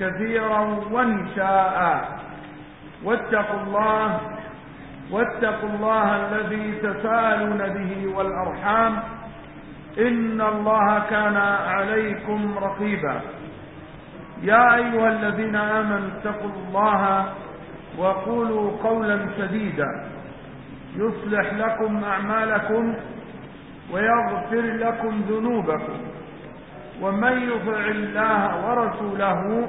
كثيرا ونساء واتقوا الله واتقوا الله الذي تساءلون به والأرحام. إن الله كان عليكم رقيبا. يا أيها الذين آمنوا اتقوا الله وقولوا قولا سديدا. يصلح لكم أعمالكم ويغفر لكم ذنوبكم. ومن يطع الله ورسوله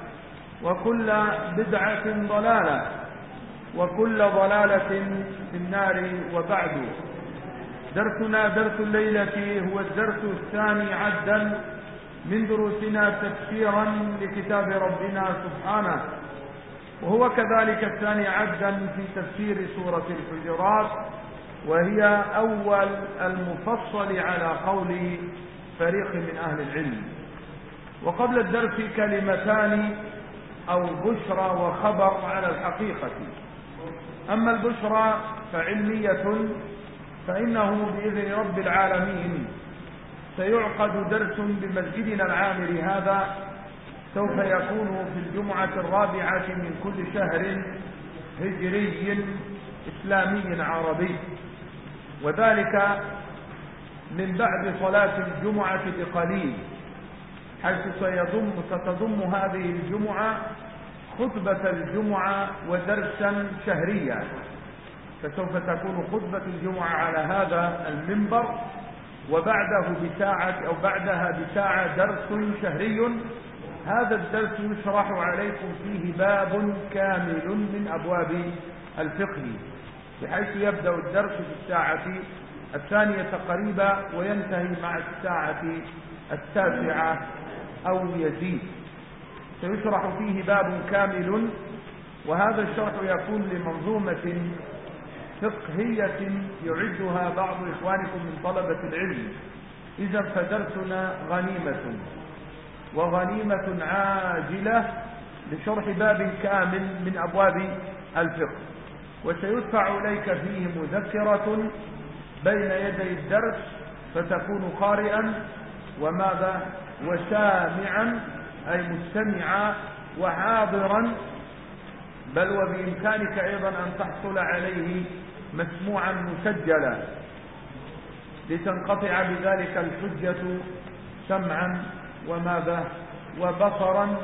وكل بدعة ضلالة وكل ضلالة في النار وبعد. درسنا درس الليلة هو الدرس الثاني عدا من دروسنا تفسيرا لكتاب ربنا سبحانه. وهو كذلك الثاني عدا في تفسير سورة الحجرات وهي أول المفصل على قول فريق من أهل العلم. وقبل الدرس كلمتان أو بشرى وخبر على الحقيقة. أما البشرى فعلمية فإنه بإذن رب العالمين سيعقد درس بمسجدنا العامر هذا سوف يكون في الجمعة الرابعة من كل شهر هجري إسلامي عربي. وذلك من بعد صلاة الجمعة بقليل. حيث سيضم ستضم هذه الجمعة خطبة الجمعة ودرسا شهريا. فسوف تكون خطبة الجمعة على هذا المنبر وبعده بساعة أو بعدها بساعة درس شهري. هذا الدرس يشرح عليكم فيه باب كامل من أبواب الفقه بحيث يبدأ الدرس في الساعة الثانية قريبا وينتهي مع الساعة التاسعة أو يزيد. سيشرح فيه باب كامل وهذا الشرح يكون لمنظومة فقهية يعدها بعض إخوانكم من طلبة العلم. إذا فدرسنا غنيمة وغنيمة عاجلة لشرح باب كامل من أبواب الفقه. وسيدفع إليك فيه مذكرة بين يدي الدرس فتكون قارئا وماذا؟ وسامعا أي مستمعا وحاضرا. بل وبإمكانك أيضا أن تحصل عليه مسموعا مسجلا. لتنقطع بذلك الحجة سمعا وماذا؟ وبصرا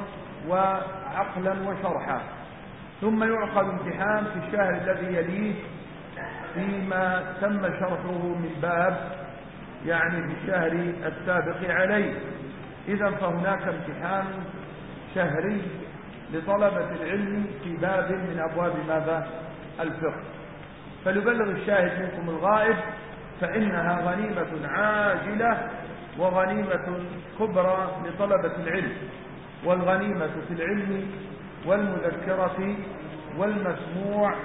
وعقلا وشرحا. ثم يعقد امتحان في الشهر الذي يليه فيما تم شرحه من باب يعني في الشهر السابق عليه. إذا فهناك امتحان شهري لطلبة العلم في باب من أبواب ماذا؟ الفقه. فليبلغ الشاهد منكم الغائب فإنها غنيمة عاجلة وغنيمة كبرى لطلبة العلم والغنيمة في العلم والمذكرة والمسموع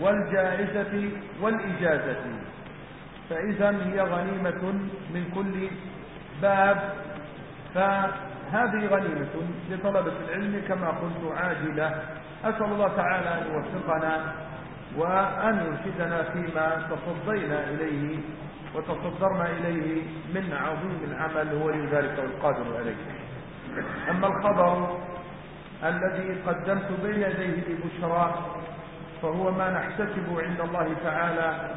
والجائزة والإجازة. فإذا هي غنيمة من كل باب فهذه غنيمة لطلبة العلم كما قلت عاجلة. أسأل الله تعالى أن يوفقنا وأن يرشدنا فيما تصدينا إليه وتصدرنا إليه من عظيم العمل هو لذلك والقادر عليه. أما الخبر الذي قدمت بين يديه ببشرى فهو ما نحتسب عند الله تعالى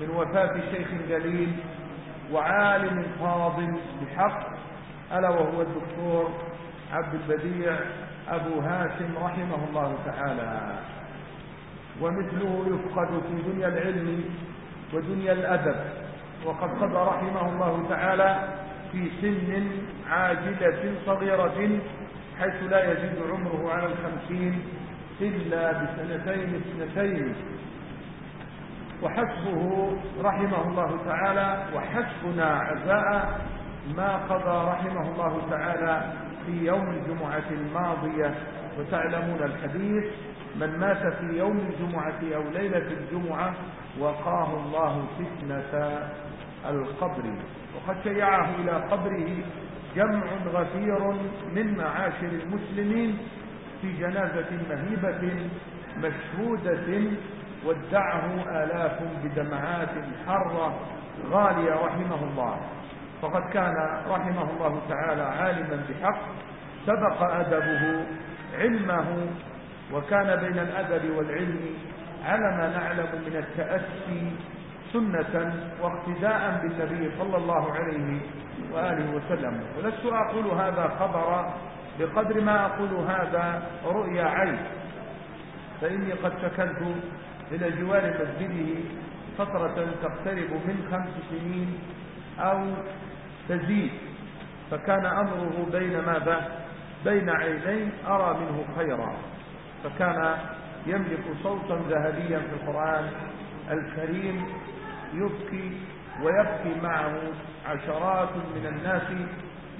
من وفاة شيخ جليل وعالم فاضل بحق ألا وهو الدكتور عبد البديع أبو هاشم رحمه الله تعالى. ومثله يفقد في دنيا العلم ودنيا الأدب. وقد قضى رحمه الله تعالى في سن عاجلة صغيرة حيث لا يزيد عمره على الخمسين إلا بسنتين اثنتين. وحسبه رحمه الله تعالى وحسبنا عزاء ما قضى رحمه الله تعالى في يوم الجمعة الماضية. وتعلمون الحديث من مات في يوم الجمعة أو ليلة الجمعة وقاه الله فتنة القبر. وقد شيعه إلى قبره جمع غفير من معاشر المسلمين في جنازة مهيبة مشهودة ودعه آلاف بدمعات حرة. غالية رحمه الله. فقد كان رحمه الله تعالى عالما بحق سبق أدبه علمه وكان بين الأدب والعلم على ما نعلم من التأسي سنة واقتداء بالنبي صلى الله عليه وآله وسلم. ولست أقول هذا خبر بقدر ما أقول هذا رؤيا عين. فإني قد شكلت إلى جوار مسجده فترة تقترب من خمس سنين أو تزيد فكان أمره بين ماذا بين عينين أرى منه خيرا. فكان يملك صوتا ذهبيا في القرآن الكريم يبكي ويبكي معه عشرات من الناس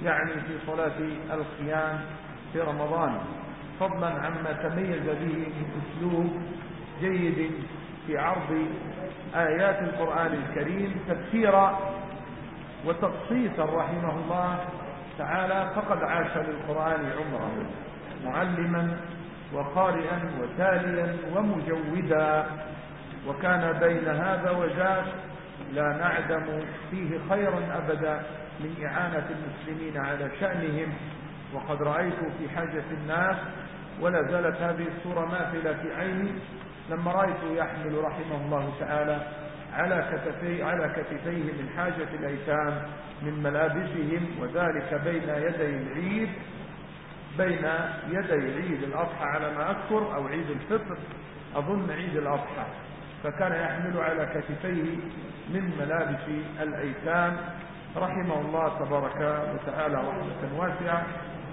يعني في صلاة القيام في رمضان. فضلا عما تميز به من أسلوب جيد في عرض آيات القرآن الكريم تفسيرا وتقصيصا رحمه الله تعالى فقد عاش للقرآن عمره معلما وقارئا وتاليا ومجودا. وكان بين هذا وذاك لا نعدم فيه خيرا أبدا من إعانة المسلمين على شأنهم. وقد رأيت في حاجة الناس ولا زالت هذه الصورة ماثلة في عيني. لما رأيته يحمل رحمه الله تعالى على كتفي على كتفيه من حاجة الأيتام من ملابسهم وذلك بين يدي العيد بين يدي عيد الأضحى على ما أذكر أو عيد الفطر أظن عيد الأضحى. فكان يحمل على كتفيه من ملابس الأيتام. رحمه الله تبارك وتعالى رحمة واسعة.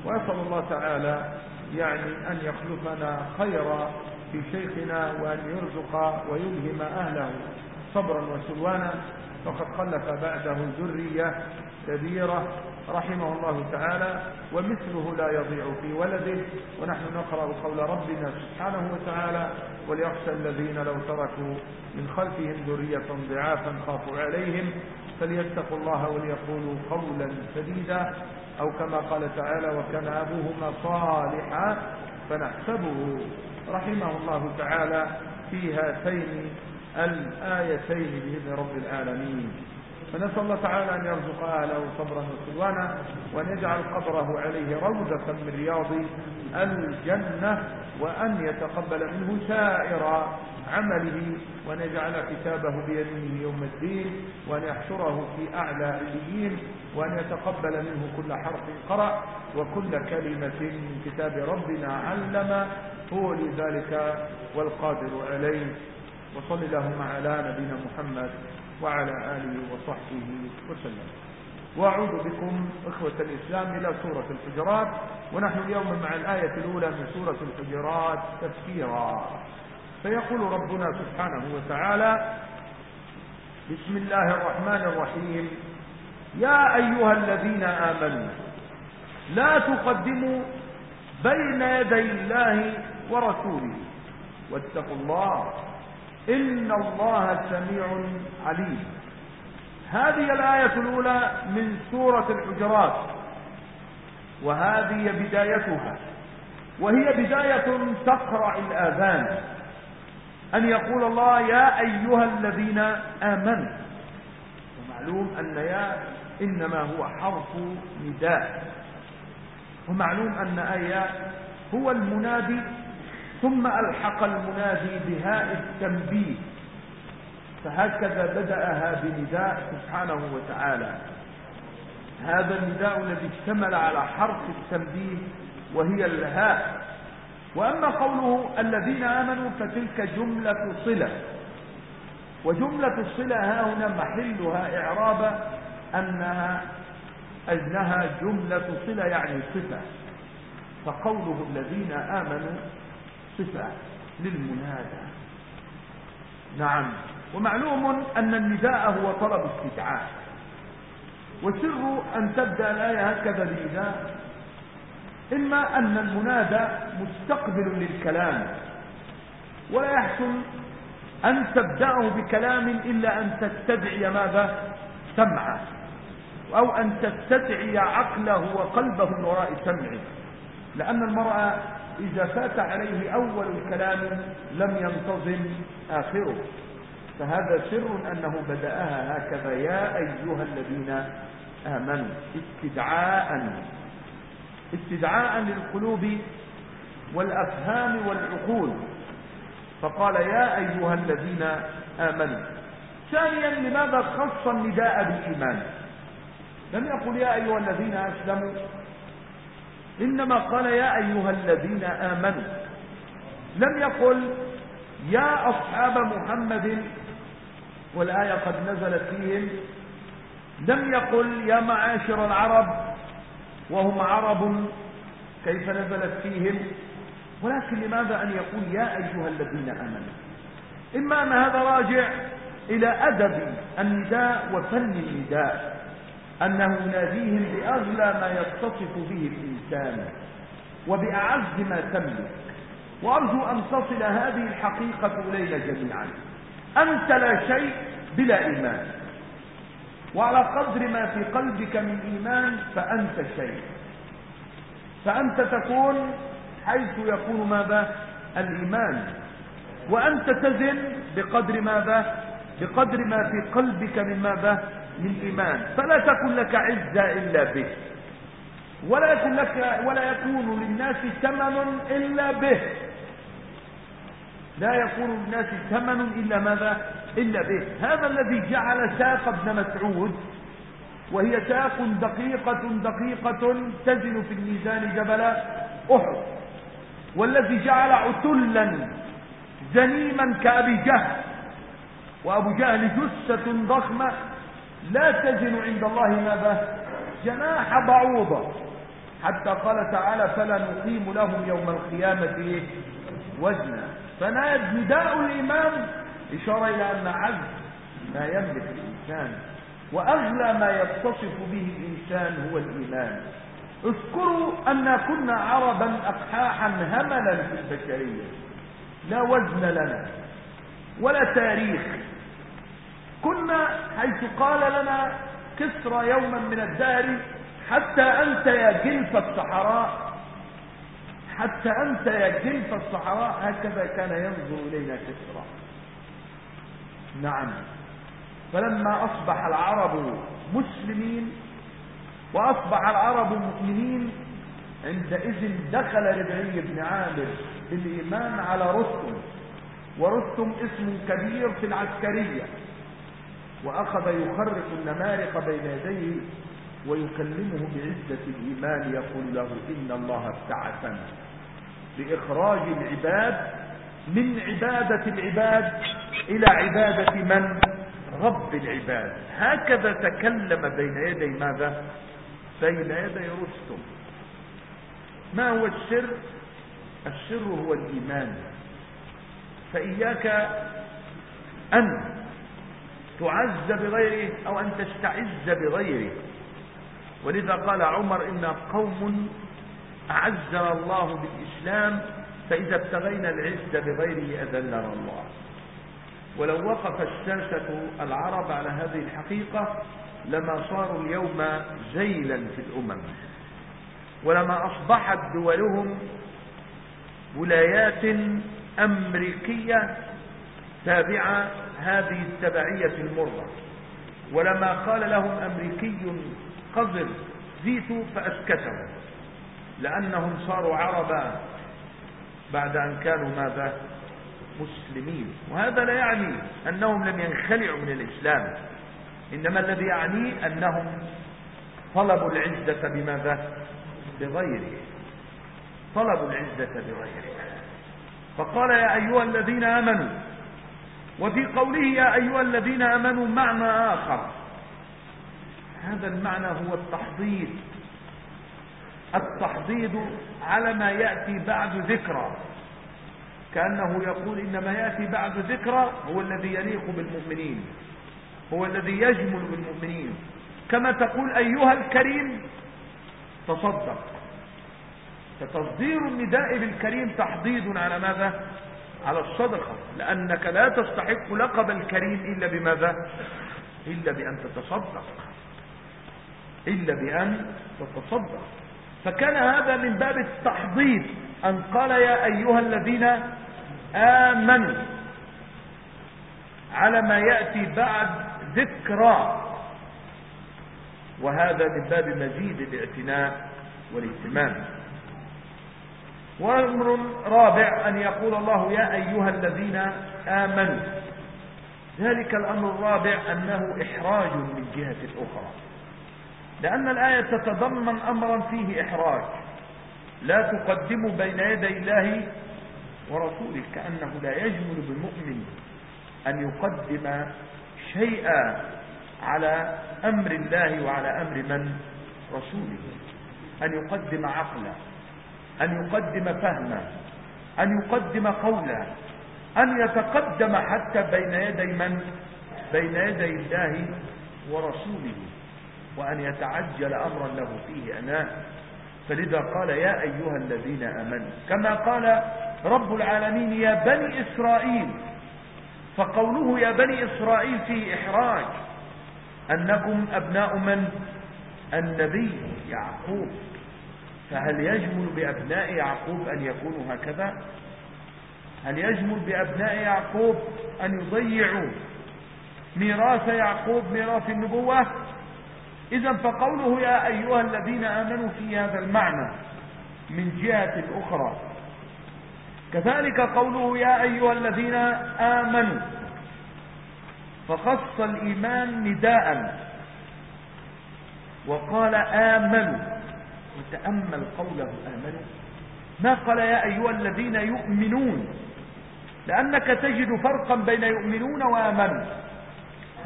وأسأل الله تعالى يعني أن يخلفنا خيرا في شيخنا وأن يرزق ويلهم أهله. صبرا وسلوانا فقد خلف بعده ذرية كبيرة رحمه الله تعالى ومثله لا يضيع في ولده ونحن نقرأ قول ربنا سبحانه وتعالى وليخشى الذين لو تركوا من خلفهم ذرية ضعافا خافوا عليهم فليتقوا الله وليقولوا قولا سديدا أو كما قال تعالى وكان أبوهما صالحا فنحسبه رحمه الله تعالى في هاتين الآيتين بإذن رب العالمين. فنسأل الله تعالى أن يرزق أهله صبرا وسلوانا وأن يجعل قبره عليه روضة من رياض الجنة وأن يتقبل منه سائر عمله وأن يجعل كتابه بيمينه يوم الدين وأن يحشره في أعلى عليين وأن يتقبل منه كل حرف قرأ وكل كلمة من كتاب ربنا علم هو لذلك والقادر عليه. وصل اللهم على نبينا محمد وعلى آله وصحبه وسلم. وأعود بكم إخوة الإسلام إلى سورة الحجرات. ونحن اليوم مع الآية الأولى من سورة الحجرات تفسيرا. فيقول ربنا سبحانه وتعالى بسم الله الرحمن الرحيم. يا أيها الذين آمنوا لا تقدموا بين يدي الله ورسوله. واتقوا الله إن الله سميع عليم. هذه الآية الأولى من سورة الحجرات وهذه بدايتها. وهي بداية تقرع الآذان. أن يقول الله يا أيها الذين آمنوا ومعلوم أن يا إنما هو حرف نداء. ومعلوم أن آية هو المنادي ثم ألحق المنادي بهاء التنبيه. فهكذا بدأها بنداء سبحانه وتعالى. هذا النداء الذي اشتمل على حرف التنبيه وهي الهاء. وأما قوله الذين آمنوا فتلك جملة صلة. وجملة الصلة ها هنا محلها إعراب أنها أنها جملة صلة يعني صفة. فقوله الذين آمنوا صفة للمنادى. نعم. ومعلوم أن النداء هو طلب استدعاء. وسر أن تبدأ الآية هكذا بنداء إما أن المنادى مستقبل للكلام. ولا يحسن أن تبدأه بكلام إلا أن تستدعي ماذا؟ سمعه. أو أن تستدعي عقله وقلبه من وراء سمعه. لأن المرأة إذا فات عليه أول الكلام لم ينتظم آخره. فهذا سر أنه بدأها هكذا. يا أيها الذين آمنوا استدعاء استدعاء للقلوب والأفهام والعقول. فقال يا أيها الذين آمنوا ثانيا لماذا خص النداء بالإيمان؟ لم يقل يا أيها الذين أسلموا إنما قال يا أيها الذين آمنوا لم يقل يا أصحاب محمد والآية قد نزلت فيهم لم يقل يا معاشر العرب وهم عرب كيف نزلت فيهم؟ ولكن لماذا أن يقول يا أيها الذين آمنوا؟ إما أن هذا راجع إلى أدب النداء وفن النداء. أنه يناديهم بأغلى ما يتصف به الإنسان وبأعز ما تملك. وأرجو أن تصل هذه الحقيقة إلينا جميعا. أنت لا شيء بلا إيمان. وعلى قدر ما في قلبك من إيمان فأنت شيء. فأنت تكون حيث يكون ماذا؟ الإيمان. وأنت تزن بقدر ماذا؟ بقدر ما في قلبك من ماذا؟ من إيمان. فلا تكن لك عزة إلا به. ولا يكون لك ولا يكون للناس ثمن إلا به. لا يكون للناس ثمن إلا ماذا؟ إلا به. هذا الذي جعل ساق ابن مسعود وهي ساق دقيقة دقيقة تزن في الميزان جبل أحد. والذي جعل عتلا زنيما كأبي جهل. وأبو جهل جثة ضخمة لا تزن عند الله ماذا جناح بعوضة. حتى قال تعالى فلا نقيم لهم يوم القيامة وزنا. فنداء الإمام إشارة إلى أن عز ما يملك الإنسان وأغلى ما يتصف به الإنسان هو الإيمان. اذكروا أن كنا عربا أقحاحا هملا في البشرية. لا وزن لنا ولا تاريخ. كنا حيث قال لنا كسرى يوما من الدهر حتى أنت يا جلف الصحراء. حتى أنت يا جلف الصحراء هكذا كان ينظر إلينا كسرى. نعم. فلما أصبح العرب مسلمين وأصبح العرب مؤمنين عندئذ دخل ربعي بن عامر بالإيمان على رستم ورستم اسم كبير في العسكرية. وأخذ يخرق النمارق بين يديه ويكلمه بعزة الإيمان يقول له إن الله ابتعثنا لإخراج العباد من عبادة العباد إلى عبادة من؟ رب العباد. هكذا تكلم بين يدي ماذا؟ بين يدي رستم ما هو السر؟ السر هو الإيمان. فإياك أن تعز بغيره أو أن تستعز بغيره. ولذا قال عمر إن قوم أعزنا الله بالإسلام فإذا ابتغينا العز بغيره أذلنا الله. ولو وقف الساسة العرب على هذه الحقيقة لما صاروا اليوم زيلا في الأمم. ولما أصبحت دولهم ولايات أمريكية تابعة هذه التبعية المرة ولما قال لهم أمريكي قذر زيتوا فأسكتهم لأنهم صاروا عربا بعد أن كانوا ماذا؟ مسلمين. وهذا لا يعني أنهم لم ينخلعوا من الإسلام. إنما الذي يعنيه أنهم طلبوا العزة بماذا؟ بغيره. طلبوا العزة بغيره. فقال يا أيها الذين آمنوا وفي قوله يا أيها الذين آمنوا معنى آخر. هذا المعنى هو التحضيض التحضيض على ما يأتي بعد ذكرى كأنه يقول إنما يأتي بعد ذكرى هو الذي يليق بالمؤمنين. هو الذي يجمل بالمؤمنين. كما تقول أيها الكريم تصدق. فتصدير النداء بالكريم تحضيض على ماذا؟ على الصدقة لأنك لا تستحق لقب الكريم إلا بماذا؟ إلا بأن تتصدق. إلا بأن تتصدق. فكان هذا من باب التحضيض أن قال يا أيها الذين آمنوا على ما يأتي بعد ذكرى. وهذا من باب مزيد الاعتناء والاهتمام. وأمر رابع أن يقول الله يا أيها الذين آمنوا. ذلك الأمر الرابع أنه إحراج من جهة أخرى. لأن الآية تتضمن أمرا فيه إحراج. لا تقدموا بين يدي الله ورسوله كأنه لا يجمل بالمؤمن أن يقدم شيئا على أمر الله وعلى أمر من؟ رسوله. أن يقدم عقلا. أن يقدم فهما أن يقدم قولا أن يتقدم حتى بين يدي من؟ بين يدي الله ورسوله وأن يتعجل أمرا له فيه أناه فلذا قال يا أيها الذين أمنوا كما قال رب العالمين يا بني إسرائيل فقوله يا بني إسرائيل فيه إحراج أنكم أبناء من؟ النبي يعقوب. فهل يجمل بأبناء يعقوب أن يكونوا هكذا؟ هل يجمل بأبناء يعقوب أن يضيعوا ميراث يعقوب ميراث النبوة؟ إذا فقوله يا أيها الذين آمنوا في هذا المعنى من جهة أخرى. كذلك قوله يا أيها الذين آمنوا فخص الإيمان نداء. وقال آمنوا. وتأمل قوله آمنوا ما قال يا أيها الذين يؤمنون؟ لأنك تجد فرقا بين يؤمنون وآمنوا.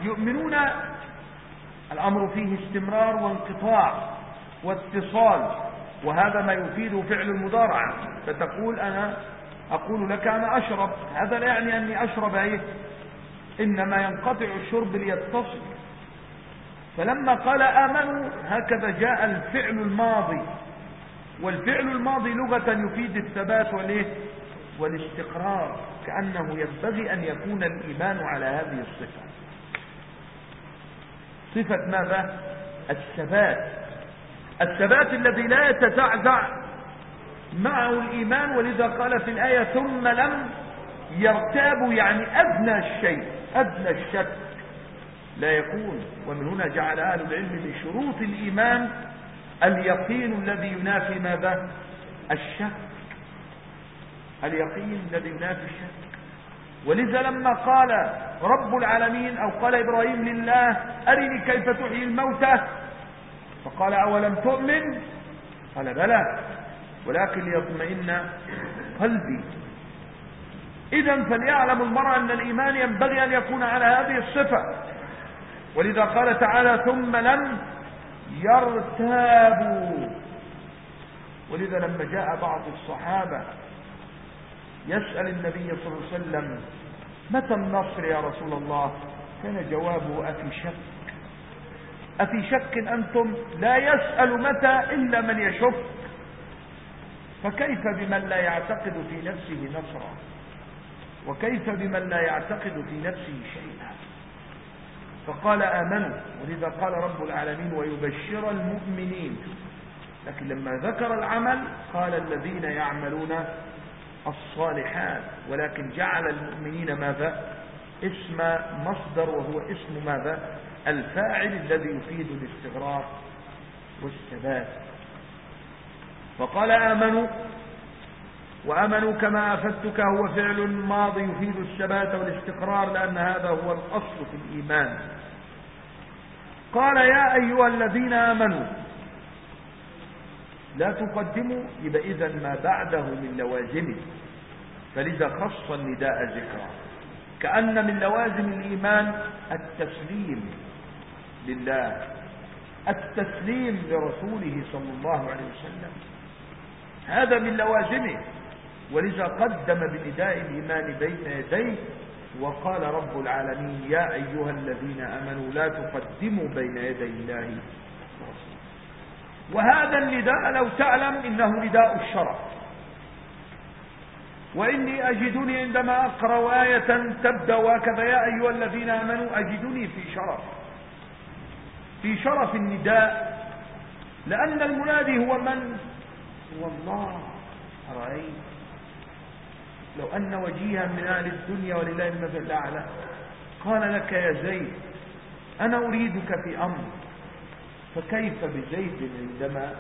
يؤمنون الأمر فيه استمرار وانقطاع واتصال وهذا ما يفيد فعل المضارعة فتقول أنا أقول لك أنا أشرب. هذا لا يعني أني أشرب إيه؟ إنما ينقطع الشرب ليتصل. فلما قال آمنوا هكذا جاء الفعل الماضي. والفعل الماضي لغة يفيد الثبات والايه والاستقرار كأنه ينبغي أن يكون الإيمان على هذه الصفة. صفة ماذا؟ الثبات. الثبات الذي لا يتزعزع معه الإيمان ولذا قال في الآية ثم لم يرتابوا يعني أدنى الشيء أدنى الشك. لا يكون. ومن هنا جعل أهل العلم من شروط الإيمان اليقين الذي ينافي ماذا؟ الشك. اليقين الذي ينافي الشك. ولذا لما قال رب العالمين أو قال إبراهيم لله أرني كيف تحيي الموتى؟ فقال أولم تؤمن؟ قال بلى. ولكن ليطمئن قلبي. إذا فليعلم المرء أن الإيمان ينبغي أن يكون على هذه الصفة. ولذا قال تعالى ثم لم يرتابوا. ولذا لما جاء بعض الصحابة يسأل النبي صلى الله عليه وسلم متى النصر يا رسول الله؟ كان جوابه أفي شك. أفي شك أنتم لا يسأل متى إلا من يشك. فكيف بمن لا يعتقد في نفسه نصرا؟ وكيف بمن لا يعتقد في نفسه شيئا؟ فقال آمنوا ولذا قال رب العالمين ويبشر المؤمنين. لكن لما ذكر العمل قال الذين يعملون الصالحات ولكن جعل المؤمنين ماذا؟ اسم مصدر وهو اسم ماذا؟ الفاعل الذي يفيد الاستغراق والثبات. فقال آمنوا وأمنوا كما أفدتك هو فعل ماضي يفيد الثبات والاستقرار لأن هذا هو الأصل في الإيمان. قال يا أيها الذين آمنوا لا تقدموا إذا ما بعده من لوازمه. فلذا خص النداء ذكرا كأن من لوازم الإيمان التسليم لله التسليم لرسوله صلى الله عليه وسلم. هذا من لوازمه. ولذا قدم بنداء الإيمان بين يديه وقال رب العالمين يا أيها الذين أمنوا لا تقدموا بين يدي الله وهذا النداء لو تعلم إنه نداء الشرف. وإني أجدني عندما أقرأ آية تبدأ وكذا يا أيها الذين آمنوا أجدني في شرف. في شرف النداء لأن المنادي هو من؟ هو الله. أرأيت؟ لو أن وجيها من أهل الدنيا ولله المثل الأعلى. قال لك يا زيد أنا أريدك في أمر. فكيف بزيد عندما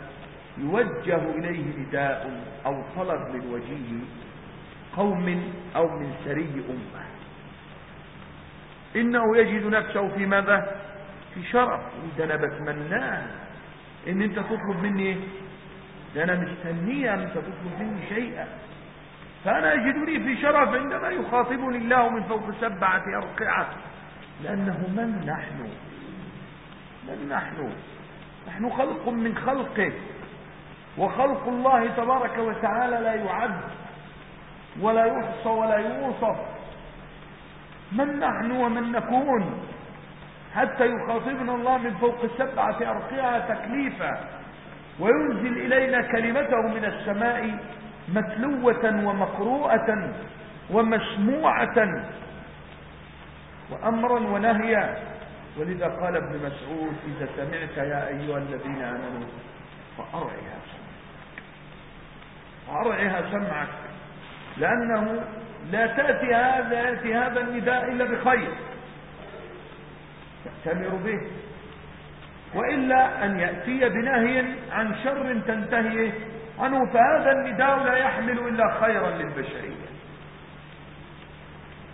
يوجه إليه نداء أو طلب من وجيه قوم أو من سري أمة؟ إنه يجد نفسه في ماذا؟ في شرف. ده أنا بتمناه. إن أنت تطلب مني ده أنا مستنية أن أنت تطلب مني شيئا. فأنا أجدني في شرف عندما يخاطبني الله من فوق سبعة أرقعة. لأنه من نحن؟ من نحن؟ نحن خلق من خلقه. وخلق الله تبارك وتعالى لا يعد ولا يحصى ولا يوصف. من نحن ومن نكون؟ حتى يخاطبنا الله من فوق سبعة أرقعة تكليفا. وينزل إلينا كلمته من السماء متلوة ومقروءة ومسموعة وأمرا ونهيا. ولذا قال ابن مسعود إذا سمعت يا أيها الذين آمنوا فأرعها سمعك فأرعها سمعك لأنه لا تأتي هذا يأتي هذا النداء إلا بخير. تأتمر به. وإلا أن يأتي بنهي عن شر تنتهي عنه فهذا النداء لا يحمل إلا خيرا للبشرية.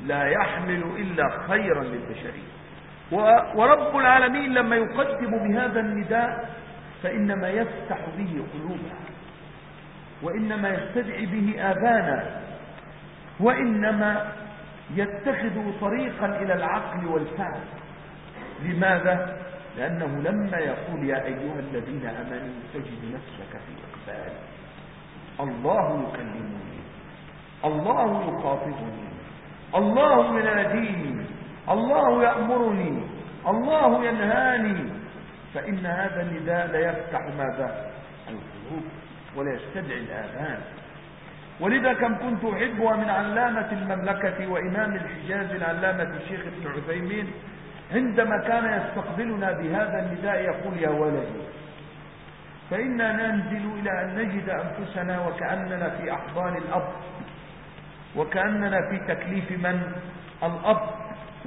لا يحمل إلا خيرا للبشرية. ورب العالمين لما يقدم بهذا النداء فإنما يفتح به قلوبها وإنما يستدعي به آذانا وإنما يتخذ طريقا إلى العقل والفعل لماذا؟ لأنه لما يقول يا أيها الذين أمنوا تجد نفسك في إقبال. الله يكلمني. الله يخاطبني. الله يناديني. الله يأمرني. الله ينهاني. فإن هذا النداء لا يفتح ماذا؟ القلوب ولا يستدعي الآذان. ولذا كم كنت أحبها من علامة المملكة وإمام الحجاز العلامة الشيخ ابن عثيمين عندما كان يستقبلنا بهذا النداء يقول يا ولدي فإنا ننزل إلى أن نجد أنفسنا وكأننا في أحضان الأب. وكأننا في تكليف من؟ الأب.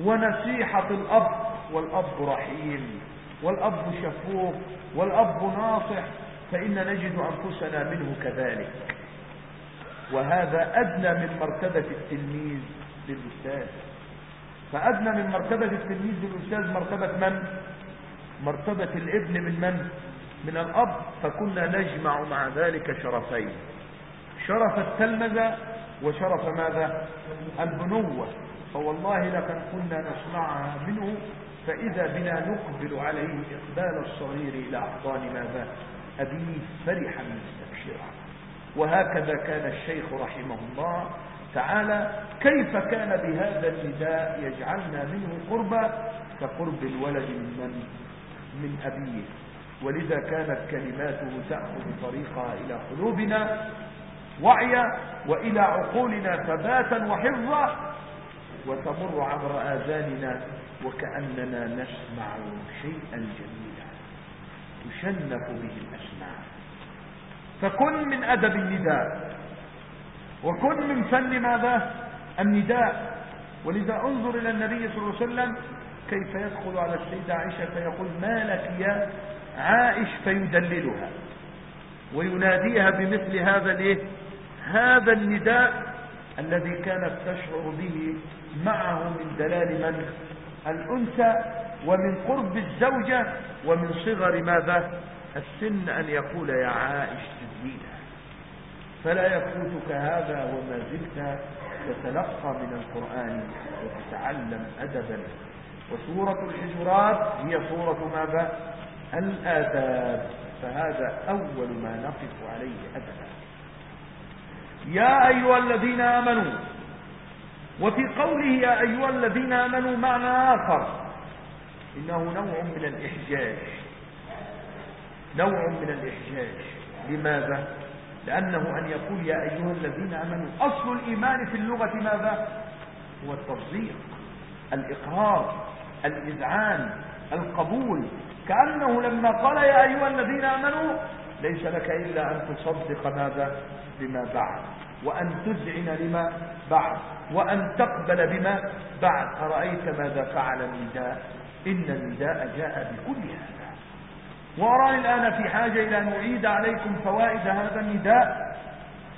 ونصيحة الأب. والأب رحيم. والأب شفوق. والأب ناصح. فإن نجد أنفسنا منه كذلك. وهذا أدنى من مرتبة التلميذ للأستاذ. فأدنى من مرتبة التلميذ للأستاذ مرتبة من؟ مرتبة الابن من من؟ من الأب فكنا نجمع مع ذلك شرفين. شرف التلمذة وشرف ماذا؟ البنوة. فوالله لقد كنا نسمعها منه فإذا بنا نقبل عليه إقبال الصغير إلى أحضان ماذا؟ أبيه فرحا مستبشرا. وهكذا كان الشيخ رحمه الله تعالى كيف كان بهذا النداء يجعلنا منه قربا؟ كقرب الولد من من أبيه. ولذا كانت كلماته تأخذ طريقها إلى قلوبنا وعيا وإلى عقولنا ثباتا وحفظا وتمر عبر آذاننا وكأننا نسمع شيئا جميلا تشنف به الأسماع. فكن من أدب النداء وكن من فن ماذا؟ النداء. ولذا انظر إلى النبي صلى الله عليه وسلم كيف يدخل على السيدة عائشة فيقول ما لك يا عائش فيدللها ويناديها بمثل هذا الإيه؟ هذا النداء الذي كانت تشعر به معه من دلال من؟ الأنثى ومن قرب الزوجة ومن صغر ماذا؟ السن أن يقول يا عائش تزيدها فلا يفوتك هذا وما زلت تتلقى من القرآن وتتعلم أدبا. وسورة الحجرات هي سورة ماذا؟ الآداب فهذا أول ما نقف عليه أدبا يا أيها الذين آمنوا وفي قوله يا أيها الذين آمنوا معنى آخر إنه نوع من الإحجاج نوع من الإحجاج لماذا؟ لأنه أن يقول يا أيها الذين آمنوا أصل الإيمان في اللغة ماذا؟ هو التصديق الإقرار الإذعان القبول كأنه لما قال يا أيها الذين آمنوا ليس لك إلا أن تصدق ماذا؟ بما بعد. وأن تذعن لما بعد. وأن تقبل بما بعد. أرأيت ماذا فعل النداء؟ إن النداء جاء بكل هذا. وأراني الآن في حاجة إلى أن أعيد عليكم فوائد هذا النداء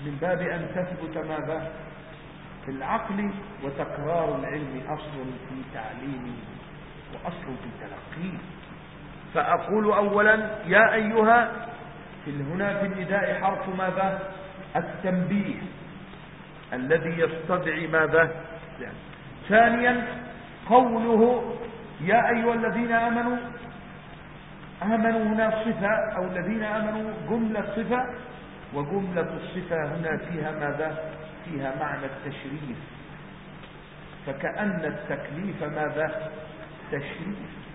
من باب أن تثبت ماذا؟ في العقل وتكرار العلم أصل في تعليمه وأصل في تلقيه. فأقول أولا يا أيها هنا في النداء حرف ماذا؟ التنبيه الذي يستدعي ماذا؟ ثانيا قوله يا أيها الذين آمنوا آمنوا هنا صفة أو الذين آمنوا جملة صفة وجملة الصفة هنا فيها ماذا؟ فيها معنى التشريف. فكأن التكليف ماذا؟ تشريف.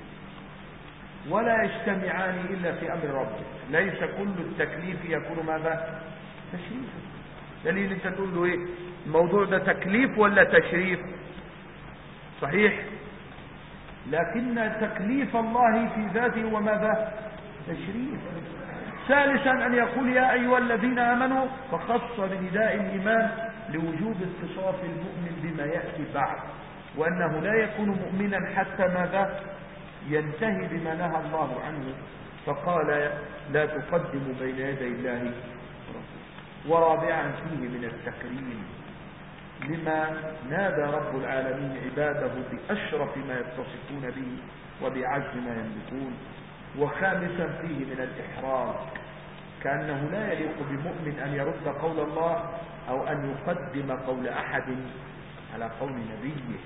ولا يجتمعان إلا في أمر ربك. ليس كل التكليف يكون ماذا؟ تشريف. دليل أنت تقول له إيه؟ الموضوع ده تكليف ولا تشريف؟ صحيح. لكن تكليف الله في ذاته هو ماذا؟ تشريف. ثالثا أن يقول يا أيها الذين آمنوا فخص بنداء الإيمان لوجوب اتصاف المؤمن بما يأتي بعد وأنه لا يكون مؤمنا حتى ماذا؟ ينتهي بما نهى الله عنه فقال لا تقدموا بين يدي الله ورابعا فيه من التكريم لما نادى رب العالمين عباده بأشرف ما يتصفون به وبعز ما يملكون وخامسا فيه من الإحراج كأنه لا يليق بمؤمن أن يرد قول الله أو أن يقدم قول أحد على قول نبيه.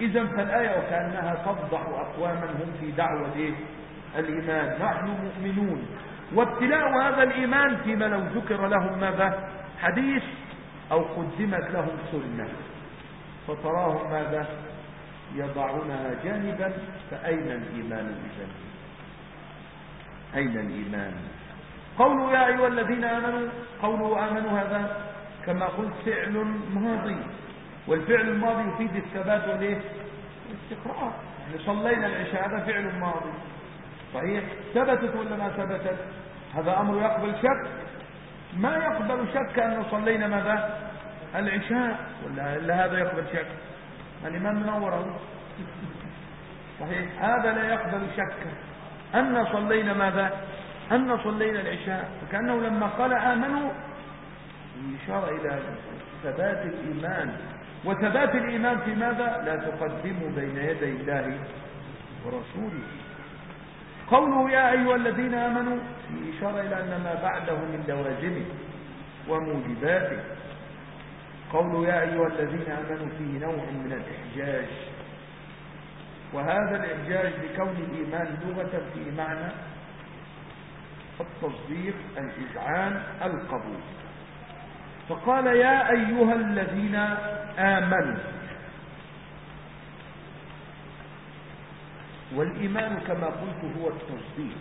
إذا فالآية وكأنها تفضح أقواما هم في دعوة إيه؟ الإيمان. نحن مؤمنون. وابتلاء هذا الإيمان فيما لو ذكر لهم ماذا؟ حديث أو قدمت لهم سنة. فتراهم ماذا؟ يضعونها جانبا فأين الإيمان إذن؟ أين الإيمان؟ قولوا يا أيها الذين آمنوا قولوا آمنوا هذا كما قلت فعل ماضي. والفعل الماضي يفيد الثبات والإيه؟ الاستقرار. يعني صلينا العشاء هذا فعل ماضي. صحيح؟ ثبتت ولا ما ثبتت؟ هذا أمر يقبل شك؟ ما يقبل شك أن صلينا ماذا؟ العشاء. ولا إلا هذا يقبل شك؟ الإمام منورة. صحيح؟ هذا لا يقبل شك. أن صلينا ماذا؟ أن صلينا العشاء. فكأنه لما قال آمنوا إشارة إلى ثبات الإيمان. وثبات الإيمان في ماذا؟ لا تقدموا بين يدي الله ورسوله. قوله يا أيها الذين آمنوا في إشارة إلى أن ما بعده من لوازمه وموجباته. قوله يا أيها الذين آمنوا فيه نوع من الإحجاج. وهذا الإحجاج بكون الإيمان لغة في معنى التصديق الإذعان القبول. فقال يا أيها الذين آمنوا والإيمان كما قلت هو التصديق.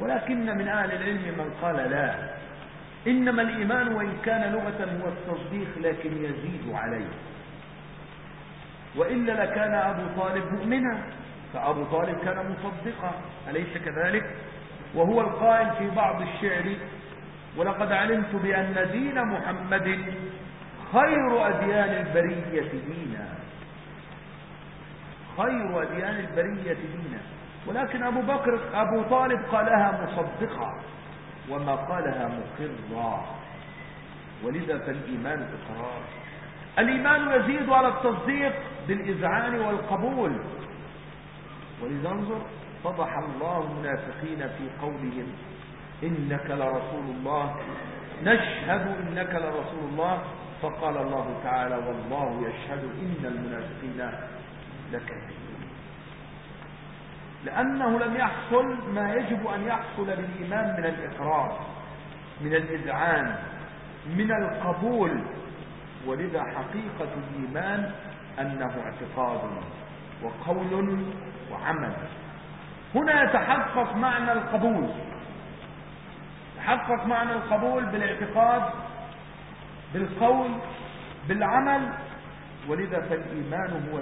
ولكن من أهل العلم من قال لا. إنما الإيمان وإن كان لغة هو التصديق لكن يزيد عليه. وإلا لكان أبو طالب مؤمنا فأبو طالب كان مصدقا أليس كذلك؟ وهو القائل في بعض الشعر ولقد علمت بأن دين محمد خير أديان البرية دينا. خير أديان البرية دينا. ولكن أبو بكر أبو طالب قالها مصدقا وما قالها مقرا ولذا فالإيمان إقرار. الإيمان يزيد على التصديق بالإذعان والقبول. ولذا انظر فضح الله المنافقين في قولهم إنك لرسول الله. نشهد إنك لرسول الله. فقال الله تعالى والله يشهد إن المنافقين لكاذبون. لأنه لم يحصل ما يجب أن يحصل للإيمان من الإقرار من الإذعان من القبول. ولذا حقيقة الإيمان أنه اعتقاد وقول وعمل. هنا يتحقق معنى القبول. يتحقق معنى القبول بالاعتقاد بالقول بالعمل. ولذا فالإيمان هو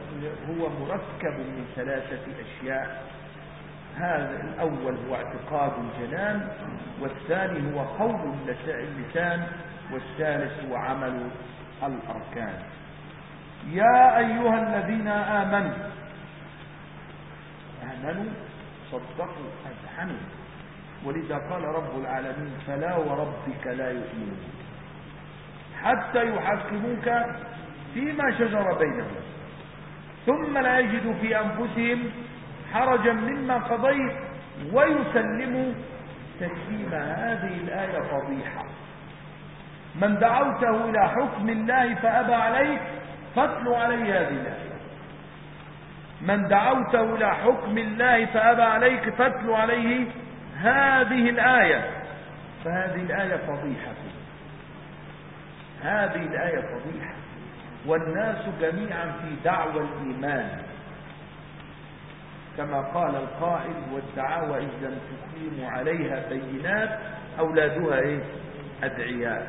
هو مركب من ثلاثة أشياء. هذا الأول هو اعتقاد الجنان والثاني هو قول اللسان والثالث هو عمل الأركان. يا أيها الذين آمنوا آمنوا صدقوا أذحنوا. ولذا قال رب العالمين فلا وربك لا يؤمنون. حتى يحكموك فيما شجر بينهم. ثم لا يجدوا في أنفسهم حرجا مما قضيت ويسلموا تسليم هذه الآية فضيحة. من دعوته إلى حكم الله فأبى عليك فاتلوا عليه هذه الآية. من دعوته إلى حكم الله فأبى عليك فاتلوا عليه هذه الآية. فهذه الآية فضيحة. هذه الآية فضيحة. والناس جميعا في دعوى الإيمان. كما قال القائل والدعاوى إذ لم تقيم عليها بينات أولادها إيه؟ أدعياء.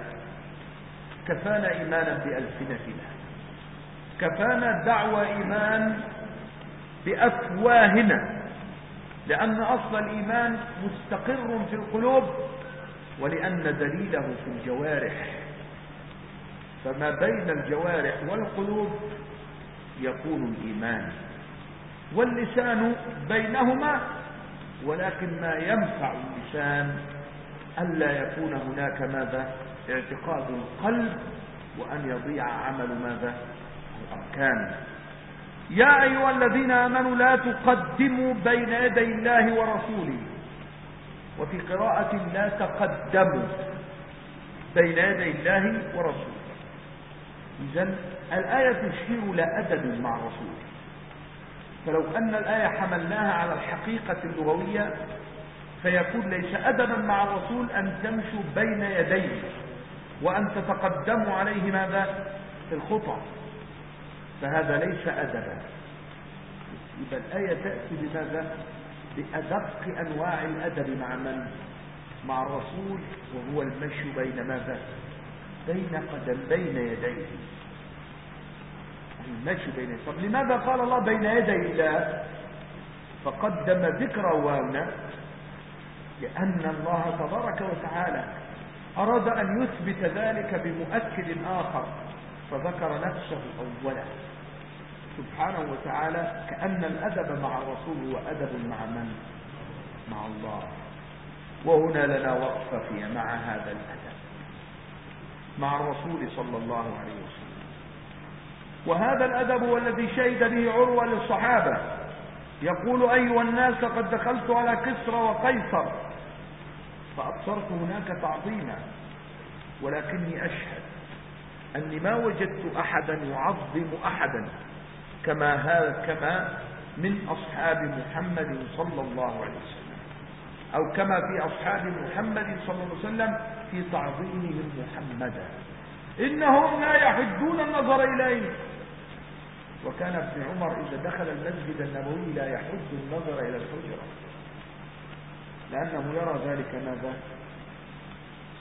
كفانا إيمانا بألسنتنا. كفانا دعوى إيمان بأفواهنا. لأن أصل الإيمان مستقر في القلوب ولأن دليله في الجوارح. فما بين الجوارح والقلوب يكون الإيمان واللسان بينهما ولكن ما ينفع اللسان ألا يكون هناك ماذا؟ اعتقاد القلب وأن يضيع عمل ماذا؟ الأركان. يا أيها الذين آمنوا لا تقدموا بين يدي الله ورسوله وفي قراءة لا تقدموا بين يدي الله ورسوله. إذن الآية تشير إلى أدب مع الرسول. فلو أن الآية حملناها على الحقيقة اللغوية فيكون ليس أدبا مع الرسول أن تمشوا بين يديه وأن تتقدموا عليه ماذا؟ في الخطى. فهذا ليس أدبا. يبقى الآية تأتي بماذا؟ بأدق أنواع الأدب مع من؟ مع الرسول وهو المشي بين ماذا؟ بين قدم بين يديه. المشي بين طب لماذا قال الله بين يدي الله؟ فقدم ذكر وأنا لأن الله تبارك وتعالى أراد أن يثبت ذلك بمؤكد آخر فذكر نفسه أولا. سبحانه وتعالى كأن الأدب مع الرسول هو أدب مع من؟ مع الله. وهنا لنا وقفة مع هذا الأدب. مع الرسول صلى الله عليه وسلم. وهذا الأدب هو الذي شهد به عروة للصحابة. يقول أيها الناس قد دخلت على كسرى وقيصر فأبصرت هناك تعظيما ولكني أشهد أني ما وجدت أحدا يعظم أحدا كما هذا كما من أصحاب محمد صلى الله عليه وسلم أو كما في أصحاب محمد صلى الله عليه وسلم في تعظيمهم محمدا إنهم لا يحدون النظر إليه. وكان ابن عمر إذا دخل المسجد النبوي لا يحد النظر إلى الحجرة لأنه يرى ذلك ماذا؟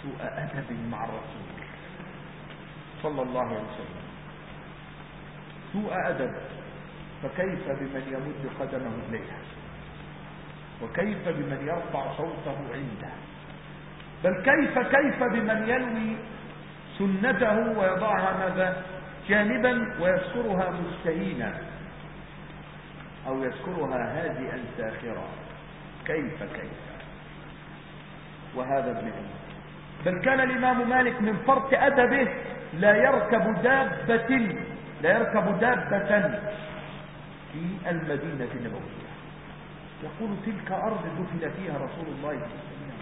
سوء أدب مع الرسول صلى الله عليه وسلم. سوء أدب. فكيف بمن يمد قدمه إليها؟ وكيف بمن يرفع صوته عنده؟ بل كيف كيف بمن ينوي سنته ويضعها ماذا؟ جانبا ويذكرها مستهينا أو يذكرها هادئا ساخرا. كيف كيف؟ وهذا ابن عمر. بل كان الإمام مالك من فرط أدبه لا يركب دابة لا يركب دابة في المدينة النبوية. يقول تلك أرض دفن فيها رسول الله صلى الله عليه وسلم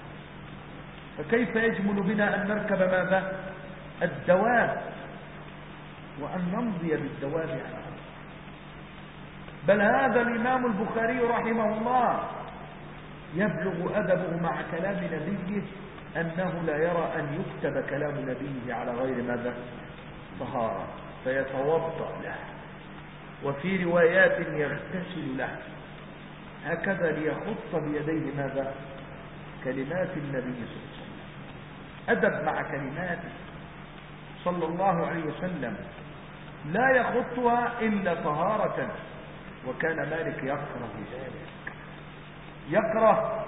فكيف يجمل بنا أن نركب ماذا؟ الدواب. وأن نمضي بالدواب على بل هذا الإمام البخاري رحمه الله يبلغ أدبه مع كلام نبيه أنه لا يرى أن يكتب كلام نبيه على غير ماذا؟ طهارة. فيتوضأ له. وفي روايات يغتسل له. هكذا ليخط بيديه ماذا؟ كلمات النبي صلى الله عليه وسلم. أدب مع كلماته. صلى الله عليه وسلم. لا يخطها إلا طهارة. وكان مالك يكره ذلك. يكره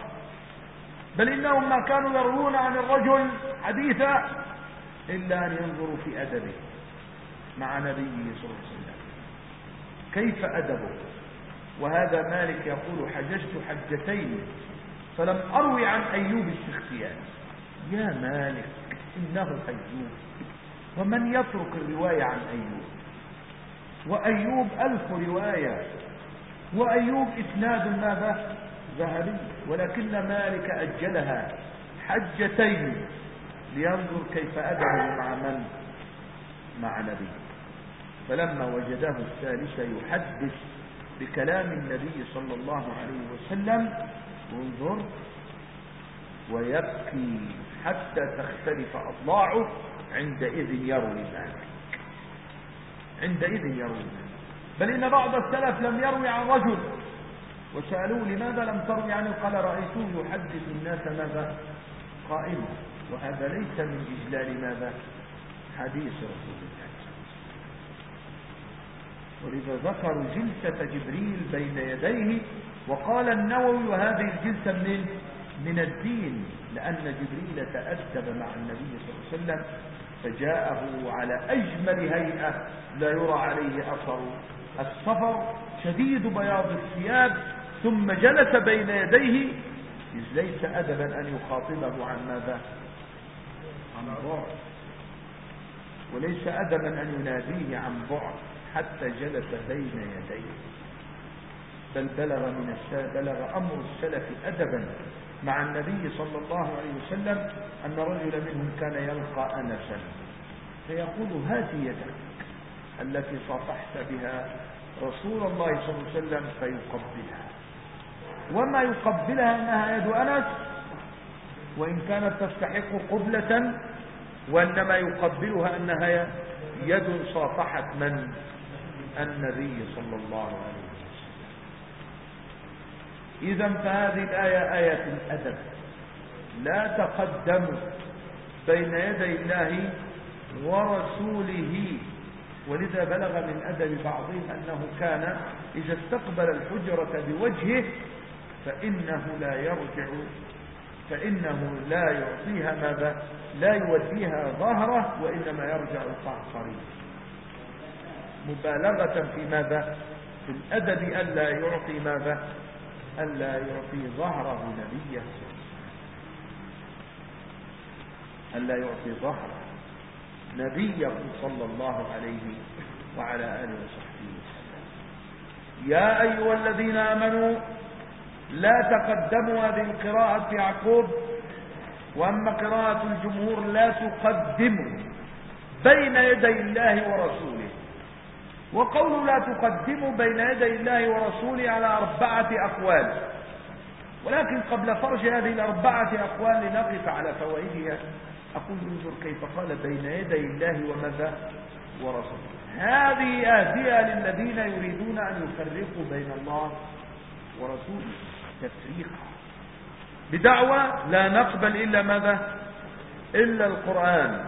بل إنهم ما كانوا يروون عن الرجل حديثا إلا أن ينظروا في أدبه مع نبيه صلى الله عليه وسلم. كيف أدبه؟ وهذا مالك يقول حججت حجتين فلم أروي عن أيوب السختيان يا مالك إنه أيوب. ومن يترك الرواية عن أيوب؟ وأيوب ألف رواية. وأيوب إسناد ماذا ذهبي ولكن مالك أجلها حجتين لينظر كيف أدعه مع من؟ مع نبي. فلما وجده الثالث يحدث بكلام النبي صلى الله عليه وسلم انظر ويبكي حتى تختلف أضلاعه عندئذ يروي ذلك. عندئذ يروي ذلك. بل إن بعض السلف لم يروي عن رجل وسألوه لماذا لم تروي عنه؟ قال رأيته يحدث الناس ماذا؟ قائما وهذا ليس من إجلال ماذا؟ حديث رسول الله. ولذا ذكروا جلسة جبريل بين يديه وقال النووي وهذه الجلسة من من الدين. لأن جبريل تأدب مع النبي صلى الله عليه وسلم فجاءه على أجمل هيئة لا يرى عليه أثر. السفر شديد بياض الثياب ثم جلس بين يديه إذ ليس أدبا أن يخاطبه عن ماذا؟ عن بعد. وليس أدبا أن يناديه عن بعد حتى جلس بين يديه. بل بلغ من بلغ أمر السلف أدبا. مع النبي صلى الله عليه وسلم أن رجلا منهم كان يلقى أنسا فيقول هذه يدك التي صافحت بها رسول الله صلى الله عليه وسلم فيقبلها. وما يقبلها أنها يد أنس؟ وإن كانت تستحق قبلة وإنما يقبلها أنها يد صافحت من؟ النبي صلى الله عليه وسلم. إذا فهذه الآية آية الأدب لا تقدموا بين يدي الله ورسوله. ولذا بلغ من أدب بعضهم أنه كان إذا استقبل الحجرة بوجهه فإنه لا يرجع فإنه لا يعطيها ماذا؟ لا يوديها ظهره وإنما يرجع القعقري مبالغة في ماذا؟ في الأدب ألا يعطي ماذا؟ ألا يعطي ظهره نبيه. ألا يعطي ظهره نبيه صلى الله عليه وعلى آله وصحبه وسلم. يا أيها الذين آمنوا لا تقدموا هذه القراءة يعقوب وأما قراءة الجمهور لا تقدموا بين يدي الله ورسوله. وقول لا تقدموا بين يدي الله ورسوله على أربعة أقوال. ولكن قبل فرج هذه الأربعة أقوال لنقف على فوائدها أقول انظر كيف قال بين يدي الله وماذا؟ ورسوله. هذه آتية للذين يريدون أن يفرقوا بين الله ورسوله. تفريقا. بدعوى لا نقبل إلا ماذا؟ إلا القرآن.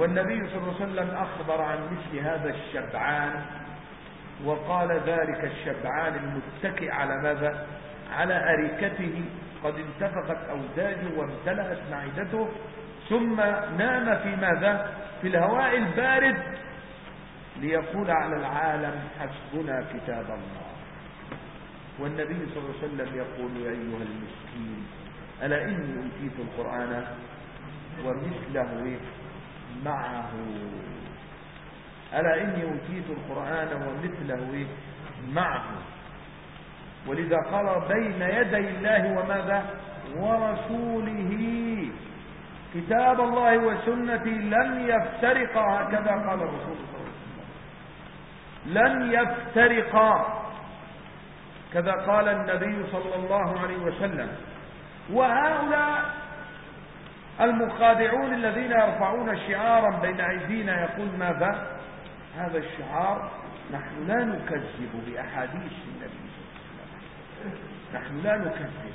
والنبي صلى الله عليه وسلم أخبر عن مثل هذا الشبعان وقال ذلك الشبعان المتكئ على ماذا؟ على أريكته. قد انتفخت أوزاجه وامتلأت معدته ثم نام في ماذا؟ في الهواء البارد ليقول على العالم حسبنا كتاب الله. والنبي صلى الله عليه وسلم يقول يا أيها المسكين ألا إني أوتيت القرآن ومثله معه. ألا إني أوتيت القرآن ومثله معه. ولذا قال بين يدي الله وماذا؟ ورسوله. كتاب الله وسنتي لن يفترقا هكذا قال الرسول صلى الله عليه وسلم. لن يفترقا كذا قال النبي صلى الله عليه وسلم. وهؤلاء المخادعون الذين يرفعون شعارا بين أيدينا يقول ماذا؟ هذا الشعار نحن لا نكذب بأحاديث النبي نحن لا نكذب.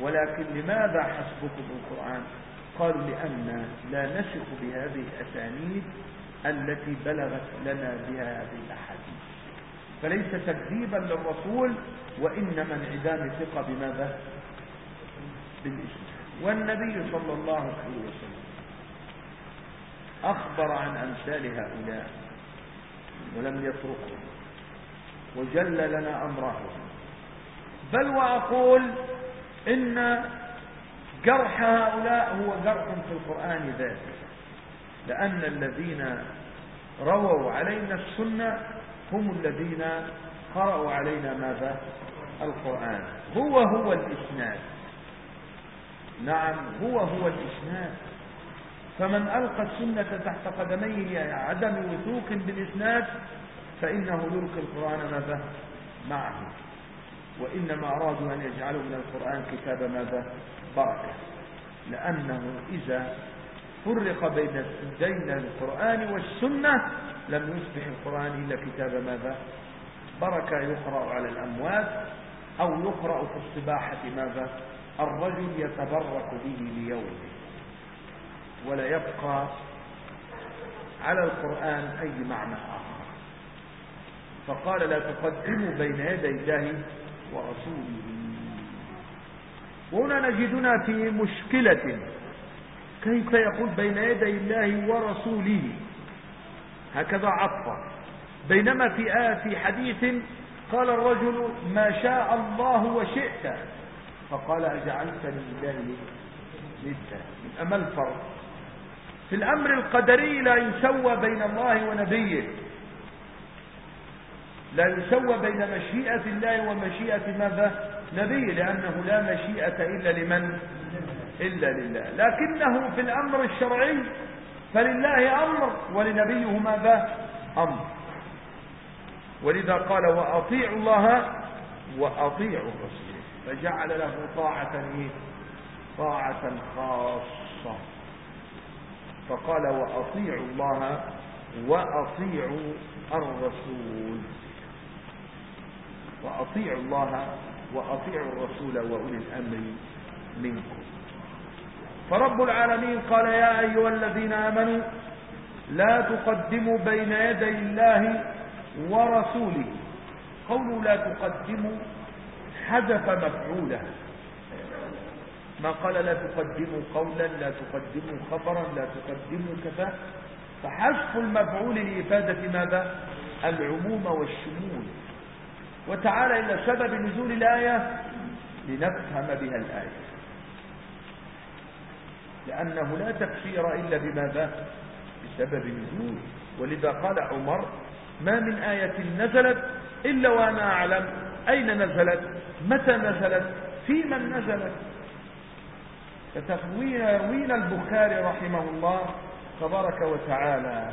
ولكن لماذا حسبكم القرآن قالوا لأن لا نثق بهذه الأسانيد التي بلغت لنا بها هذه الأحاديث. فليس تكذيبا للرسول وإنما انعدام ثقة بماذا؟ بالإسلام. والنبي صلى الله عليه وسلم أخبر عن أمثال هؤلاء ولم يتركهم وجل لنا أمرهم. بل وأقول إن جرح هؤلاء هو جرح في القرآن ذاته لأن الذين رووا علينا السنة هم الذين قرأوا علينا ماذا؟ القرآن. هو هو الإسناد. نعم هو هو الإسناد. فمن ألقى السنة تحت قدميه عدم وثوق بالإسناد فإنه يلقي القرآن ماذا معه. وإنما أرادوا أن يجعلوا من القرآن كتاب ماذا بركة. لأنه إذا فرق بين بين القرآن والسنة لم يصبح القرآن إلا كتاب ماذا بركة يقرأ على الأموات أو يقرأ في الصباحة ماذا الرجل يتبرك به ليومه ولا يبقى على القرآن أي معنى آخر. فقال لا تقدموا بين يدي الله ورسوله. وهنا نجدنا في مشكلة كيف يقول بين يدي الله ورسوله؟ هكذا عطفا بينما في آه في حديث قال الرجل ما شاء الله وشئت. فقال أجعلتني لله ندا. أما الفرق. في الأمر القدري لا يسوى بين الله ونبيه. لا يسوى بين مشيئة الله ومشيئة ماذا؟ نبيه. لأنه لا مشيئة إلا لمن؟ إلا لله. لكنه في الأمر الشرعي فلله أمر ولنبيه ماذا؟ أمر. ولذا قال وأطيعوا الله وأطيعوا الرسول. فجعل له طاعة إيه؟ طاعة خاصة. فقال وأطيعوا الله وأطيعوا الرسول. وأطيعوا الله وأطيعوا الرسول وأولي الأمر منكم. فرب العالمين قال يا أيها الذين آمنوا لا تقدموا بين يدي الله ورسوله. قولوا لا تقدموا حذف مفعوله. ما قال لا تقدموا قولا لا تقدموا خبرا لا تقدموا كذا. فحذف المفعول لإفادة ماذا؟ العموم والشمول. وتعالى إلى سبب نزول الآية لنفهم بها الآية. لأنه لا تفسير إلا بماذا؟ بسبب نزول ولذا قال عمر ما من آية نزلت إلا وأنا أعلم. أين نزلت؟ متى نزلت؟ في من نزلت؟ يروينا البخاري رحمه الله تبارك وتعالى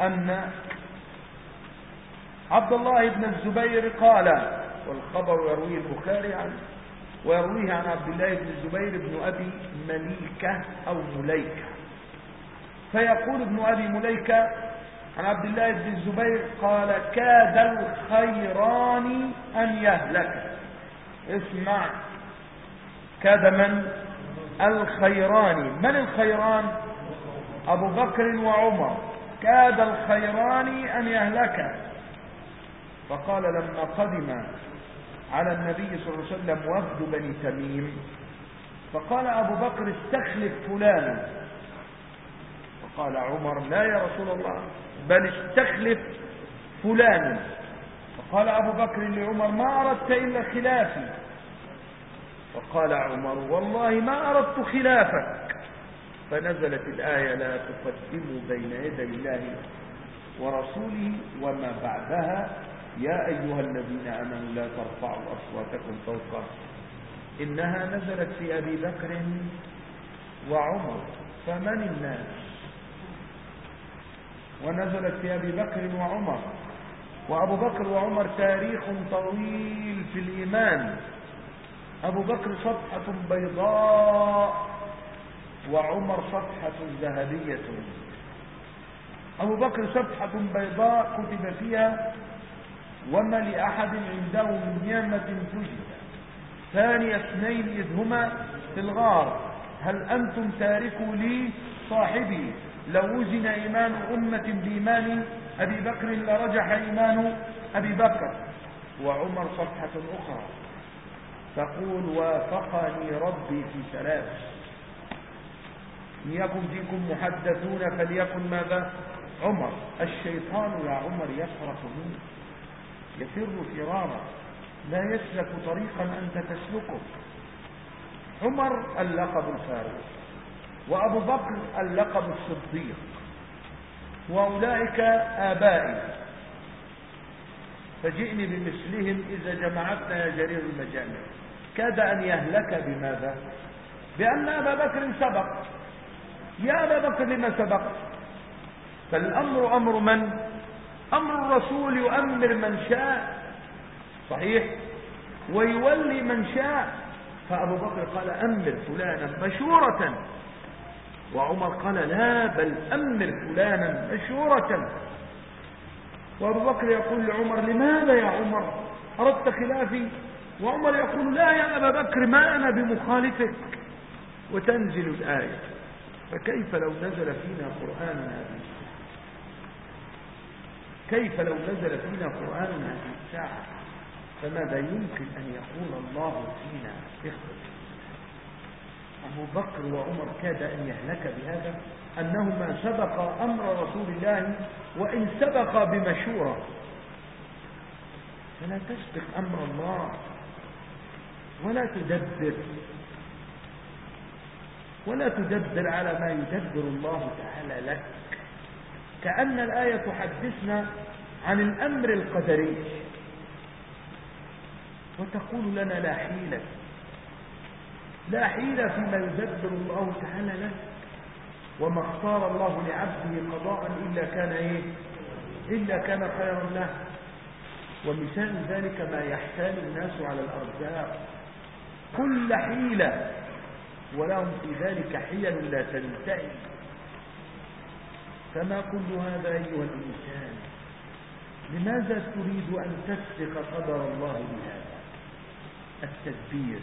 أن عبد الله بن الزبير قال والخبر يرويه البخاري عنه ويرويه عن عبد الله بن الزبير بن أبي مليكة أو مليكة. فيقول ابن أبي مليكة عن عبد الله بن الزبير قال كاد الخيران أن يهلك. اسمع. كاد من؟ الخيران. من الخيران؟ أبو بكر وعمر. كاد الخيران أن يهلك. فقال لما قدم على النبي صلى الله عليه وسلم وفد بني تميم فقال أبو بكر استخلف فلانا فقال عمر لا يا رسول الله بل استخلف فلانا فقال أبو بكر لعمر ما أردت إلا خلافي. فقال عمر والله ما أردت خلافك. فنزلت الآية لا تقدموا بين يدي الله ورسوله وما بعدها. يا أيها الذين آمنوا لا ترفعوا أصواتكم فوق. إنها نزلت في أبي بكر وعمر. فمن الناس؟ ونزلت في أبي بكر وعمر وأبو بكر وعمر تاريخ طويل في الإيمان. أبو بكر صفحة بيضاء وعمر صفحة ذهبية. أبو بكر صفحة بيضاء كتب فيها وما لأحد عنده من نعمة تجد ثاني اثنين إذ هما في الغار هل أنتم تاركوا لي صاحبي؟ لو وزن إيمان أمة بإيمان أبي بكر لرجح إيمان أبي بكر وعمر صفحة أخرى. تقول وافقني ربي في ثلاث إن يكن فيكم محدثون فليكن ماذا؟ عمر. الشيطان يا عمر يفرح منك. يفر فرارا لا يسلك طريقا أنت تسلكه. عمر اللقب الفاروق وأبو بكر اللقب الصديق وأولئك آبائي. فجئني بمثلهم إذا جمعتنا يا جرير المجامع. كاد أن يهلك بماذا؟ بأن أبا بكر سبق. يا أبا بكر لما سبق؟ فالأمر أمر من؟ أمر الرسول يؤمر من شاء. صحيح؟ ويولي من شاء. فأبو بكر قال أمر فلانا مشورة. وعمر قال لا بل أمر فلانا مشورة. وأبو بكر يقول لعمر لماذا يا عمر؟ أردت خلافي؟ وعمر يقول لا يا أبا بكر ما أنا بمخالفك. وتنزل الآية. فكيف لو نزل فينا قرآن هذه كيف لو نزل فينا قرآن هذه الساعة؟ فماذا يمكن أن يقول الله فينا؟ اخبر. أبو بكر وعمر كاد أن يهلك بهذا أنهما سبق أمر رسول الله وإن سبق بمشورة. فلا تسبق أمر الله ولا تدبر. ولا تدبر على ما يدبر الله تعالى لك. كأن الآية تحدثنا عن الأمر القدري. وتقول لنا لا حيلة. لا حيلة فيما يدبر الله تعالى لك وما اختار الله لعبده قضاء إلا كان إيه؟ إلا كان خيرا له. ومثال ذلك ما يحتال الناس على الأرزاق. كل حيلة ولهم في ذلك حيل لا تنتهي. فما كل هذا أيها الإنسان؟ لماذا تريد أن تسبق قدر الله بهذا؟ التدبير.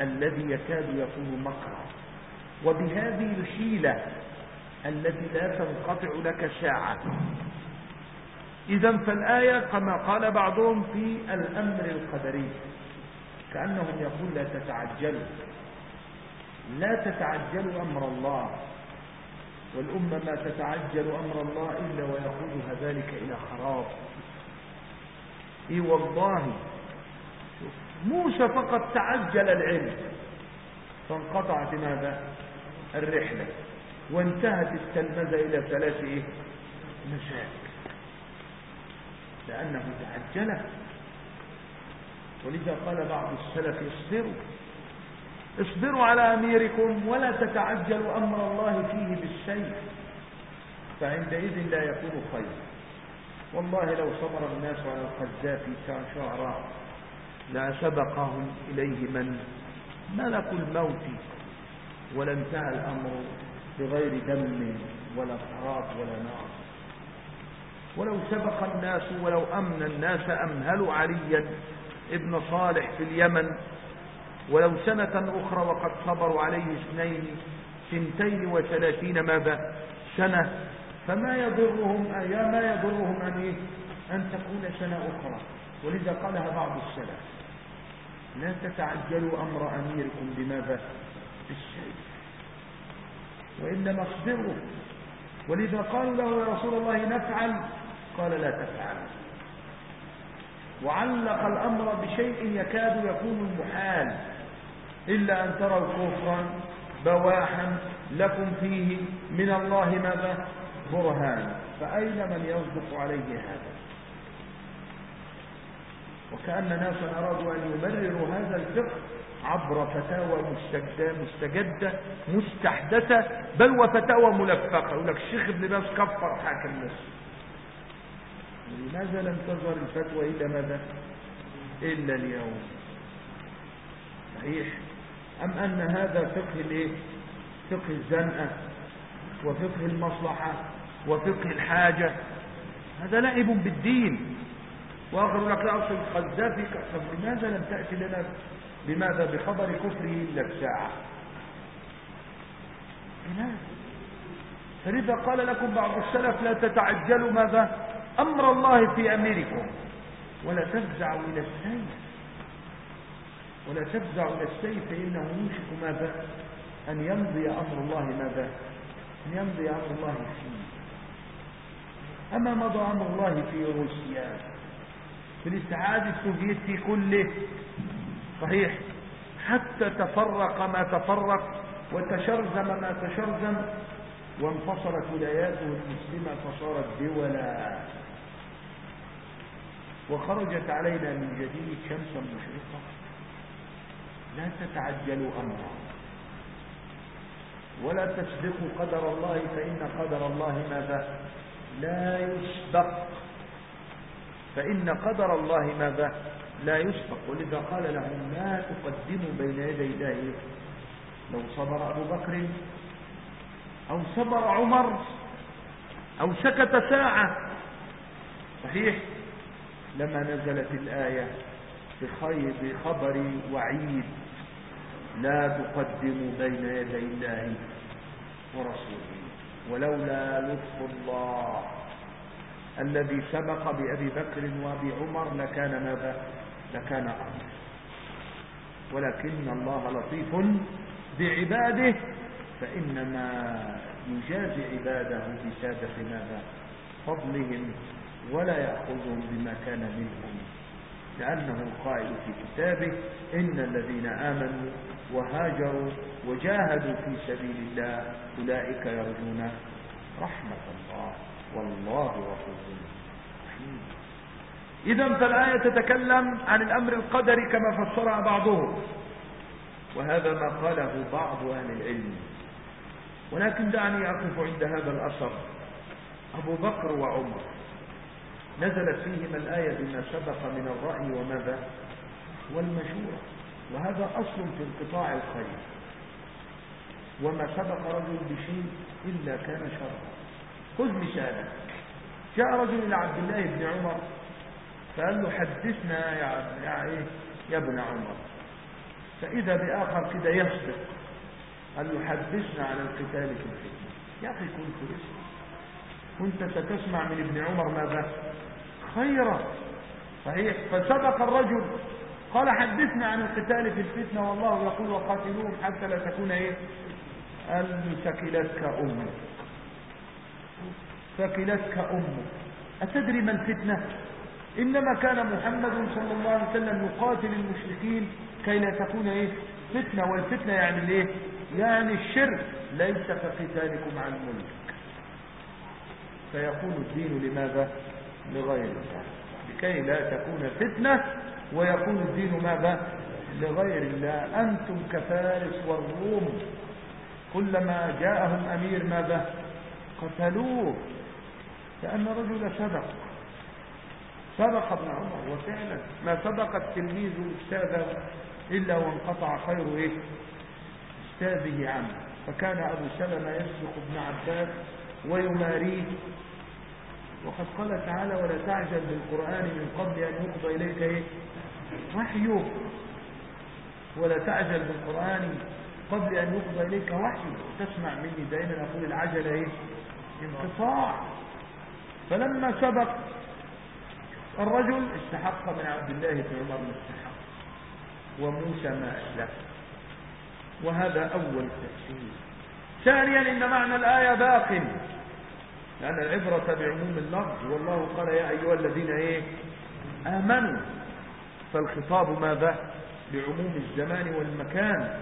الذي يكاد يكون مكرا وبهذه الحيلة التي لا تنقطع لك ساعة إذا فالآية كما قال بعضهم في الأمر القدري كأنهم يقول لا تتعجلوا. لا تتعجلوا أمر الله. والأمة ما تتعجل أمر الله إلا ويقودها ذلك إلى خراب. إي والله موسى فقط تعجل العلم. فانقطعت ماذا؟ الرحلة. وانتهت التلمذة إلى ثلاث إيه؟ مشاكل. لأنه تعجل. ولذا قال بعض السلف اصبروا. اصبروا على أميركم ولا تتعجلوا أمر الله فيه بالسيف. فعندئذ لا يكون خير. والله لو صبر الناس على القذافي كشعراء لا سبقهم إليه من ملك الموت ولا انتهى الأمر بغير دم ولا خراب ولا نار. ولو سبق الناس ولو أمن الناس أمهلوا عليا ابن صالح في اليمن ولو سنة أخرى وقد صبروا عليه اثنين سنتين وثلاثين ماذا؟ سنة. فما يضرهم ما يضرهم أن, إيه؟ أن تكون سنة أخرى. ولذا قالها بعض السلف لا تتعجلوا أمر أميركم بماذا بالشيء وإنما اصبروا. ولذا قالوا له يا رسول الله نفعل؟ قال لا تفعل. وعلق الأمر بشيء يكاد يكون المحال إلا أن تروا كفرا بواحا لكم فيه من الله ماذا؟ برهان. فأين من يصدق عليه هذا؟ وكأن ناسا أرادوا أن يبرروا هذا الفقه عبر فتاوى مستجدة, مستجدة مستحدثة بل وفتاوى ملفقة. يقول لك الشيخ ابن باز كفر حاكم مصر لماذا لم تظهر الفتوى إلا ماذا؟ إلا اليوم. صحيح؟ أم أن هذا فقه الإيه؟ فقه الزنقة وفقه المصلحة وفقه الحاجة؟ هذا لعب بالدين. وآخر لك لا أصل القذافي طب لماذا لم تأتي لنا؟ بماذا بخبر كفره إلا بساعة لماذا فلذا قال لكم بعض السلف لا تتعجلوا ماذا؟ أمر الله في أميركم. ولا تفزعوا إلى السيف. ولا تفزعوا إلى السيف فإنه يوشك ماذا؟ أن يمضي أمر الله ماذا؟ أن يمضي أمر الله فيه. أما مضى أمر الله في روسيا؟ في الاتحاد السوفيتي كله. صحيح. حتى تفرق ما تفرق وتشرذم ما تشرذم وانفصلت ولاياته المسلمة فصارت دولا وخرجت علينا من جديد شمسا مشرقة لا تتعجلوا أمرا. ولا تسبقوا قدر الله فإن قدر الله ماذا؟ لا يسبق. فإن قدر الله ماذا؟ لا يسبق ولذا قال لهم ما تقدموا بين يدي الله؟ لو صبر أبو بكر أو صبر عمر أو سكت ساعة. صحيح؟ لما نزلت الآية بخير بخبر وعيد. لا تقدموا بين يدي الله ورسوله. ولولا لطف الله. الذي سبق بأبي بكر وأبي عمر لكان ماذا؟ لكان أمر ولكن الله لطيف بعباده فإنما يجازي عباده بسادة ماذا؟ فضلهم ولا يأخذهم بما كان منهم. لأنه قائل في كتابه إن الذين آمنوا وهاجروا وجاهدوا في سبيل الله أولئك يرجون رحمة الله. والله غفور رحيم إذا فالآية تتكلم عن الأمر القدري كما فسرها بعضهم. وهذا ما قاله بعض أهل العلم. ولكن دعني أقف عند هذا الأثر. أبو بكر وعمر. نزلت فيهما الآية بما سبق من الرأي وماذا؟ والمشورة. وهذا أصل في انقطاع الخير. وما سبق رجل بشيء إلا كان شرا خذ مثالا جاء رجل إلى عبد الله بن عمر فقال له حدثنا يا, يا, إيه؟ يا ابن عمر. فإذا بآخر كده يصدق. قال له حدثنا عن القتال في الفتنة. يا أخي كنت اسمع كنت ستسمع من ابن عمر ماذا؟ خيرا. صحيح؟ فسبق الرجل. قال حدثنا عن القتال في الفتنة والله يقول وقاتلوهم حتى لا تكون إيه؟ قال سكلتك أمك سكلتك أمك. أتدري ما الفتنة؟ إنما كان محمد صلى الله عليه وسلم يقاتل المشركين كي لا تكون إيه؟ فتنة. والفتنة يعني إيه؟ يعني الشرك. ليس كقتالكم عن الملك فيكون الدين لماذا؟ لغير الله. لكي لا تكون فتنة. ويكون الدين ماذا؟ لغير الله. أنتم كفارس والروم. كلما جاءهم أمير ماذا؟ قتلوه. لأن رجل سبق. سبق ابن عمر وفعلا ما سبق التلميذ أستاذه إلا وانقطع خير إيه؟ أستاذه عنه فكان أبو سلمة يسبق ابن عباس ويماريه. وقد قال تعالى ولا تعجل بالقرآن من قبل أن يقضى إليك إيه؟ وحيه. ولا تعجل بالقرآن قبل أن يقضى إليك وحيه. تسمع مني دائما أقول العجلة إيه؟ انقطاع. فلما سبق الرجل استحق من عبد الله بن عمر الاستحق وموسى ما أسلف وهذا أول تفسير. ثانيا إن معنى الآية باق. لأن العبرة بعموم اللفظ والله قال يا أيها الذين إيه؟ آمنوا. فالخطاب ماذا بعموم الزمان والمكان.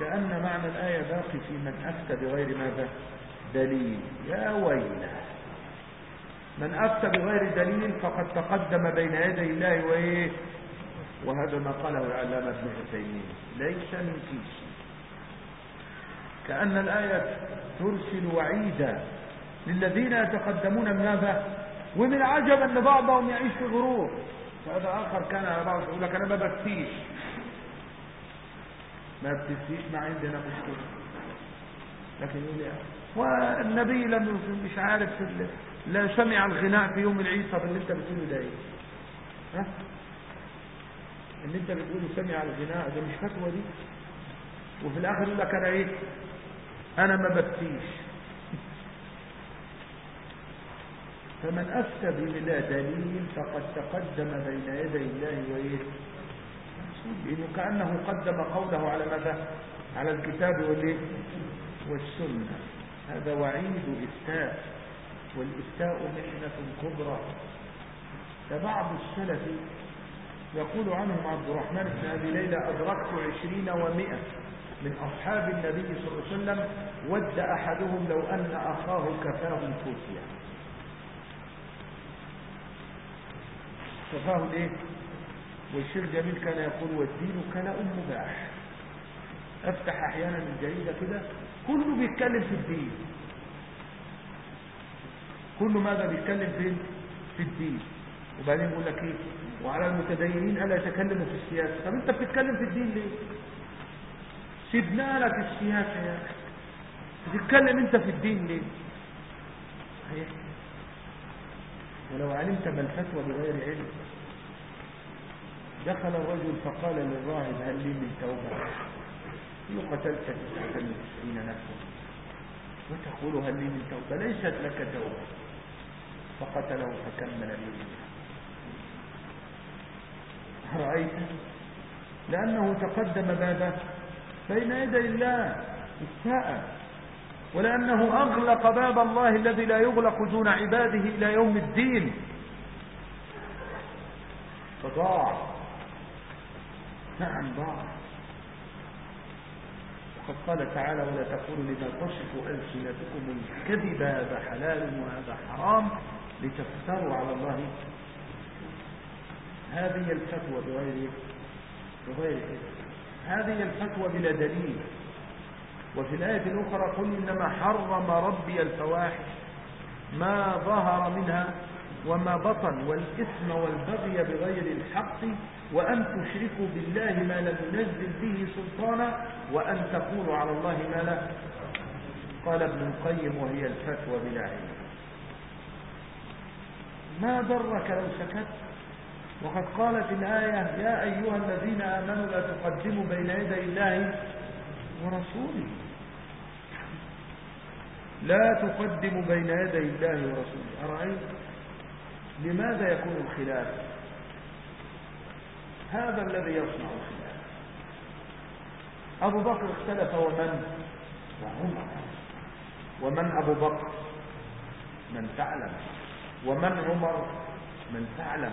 كأن معنى الآية باقي في من أفتى بغير ماذا دليل. يا ويله من أفتى بغير دليل فقد تقدم بين يدي الله وإيه؟ وهذا ما قاله العلامة ابن عثيمين. ليس من كيس كأن الآية ترسل وعيدا للذين يتقدمون من ماذا ومن عجب أن بعضهم يعيش في غرور. فهذا آخر كان على بعض يقول لك أنا ما بفتيش. ما بتفتيش ما عندنا مشكلة. لكن يقول والنبي لم مش عارف لا سمع الغناء في يوم العيد طب اللي انت بتقوله ده إيه؟ ها؟ اللي انت بتقوله سمع الغناء ده مش فتوى دي؟ وفي الآخر يقول لك أنا إيه؟ أنا ما بفتيش فمن أفتى بلا دليل فقد تقدم بين يدي الله وإيه؟ لأنه كأنه قدم قوله على ماذا؟ على الكتاب والسنة. هذا وعيد إفتاء. والإفتاء محنة كبرى. فبعض السلف يقول عنهم عبد الرحمن بن أبي ليلى أدركت عشرين ومئة من أصحاب النبي صلى الله عليه وسلم ود أحدهم لو أن أخاه كفاه كوفيا كفاه ليه؟ والشيخ جميل كان يقول والدين كلاء مباح. أفتح أحيانا الجريدة كده كله بيتكلم في الدين. كله ماذا بيتكلم فين في الدين. وبعدين يقول لك إيه؟ وعلى المتدينين ألا يتكلموا في السياسة. طب أنت بتتكلم في الدين ليه؟ سيبنا لك السياسة يا أخي. بتتكلم أنت في الدين ليه؟ صحيح؟ ولو علمت ما الفتوى بغير علم. دخل الرجل فقال للراهب هل لي من توبة؟ قتلت تسعة وتسعين نفسا. وتقول هل لي من توبة؟ ليست لك توبة. فقتله فكمل به. رأيت لأنه تقدم ماذا بين يدي الله استاء ولأنه أغلق باب الله الذي لا يغلق دون عباده إلى يوم الدين. فضاع. نعم ضاع. وقد قال تعالى ولا تقولوا لما تصف ألسنتكم الكذب هذا حلال وهذا حرام. لتفتروا على الله هذه الفتوى بغير بغير هذه الفتوى بلا دليل. وفي الآية الأخرى قل إنما حرم ربي الفواحش ما ظهر منها وما بطن والإثم والبغي بغير الحق وأن تشركوا بالله ما لم ينزل به سلطانا وأن تقولوا على الله ما لا. قال ابن القيم وهي الفتوى بلا علم. ما ضرك لو سكت وقد قالت الآية يا أيها الذين آمنوا لا تقدموا بين يدي الله ورسوله. لا تقدموا بين يدي الله ورسوله. أرأيت؟ لماذا يكون الخلاف؟ هذا الذي يصنع الخلاف. أبو بكر اختلف ومن؟ وعمر. ومن أبو بكر؟ من تعلم. ومن عمر من تعلم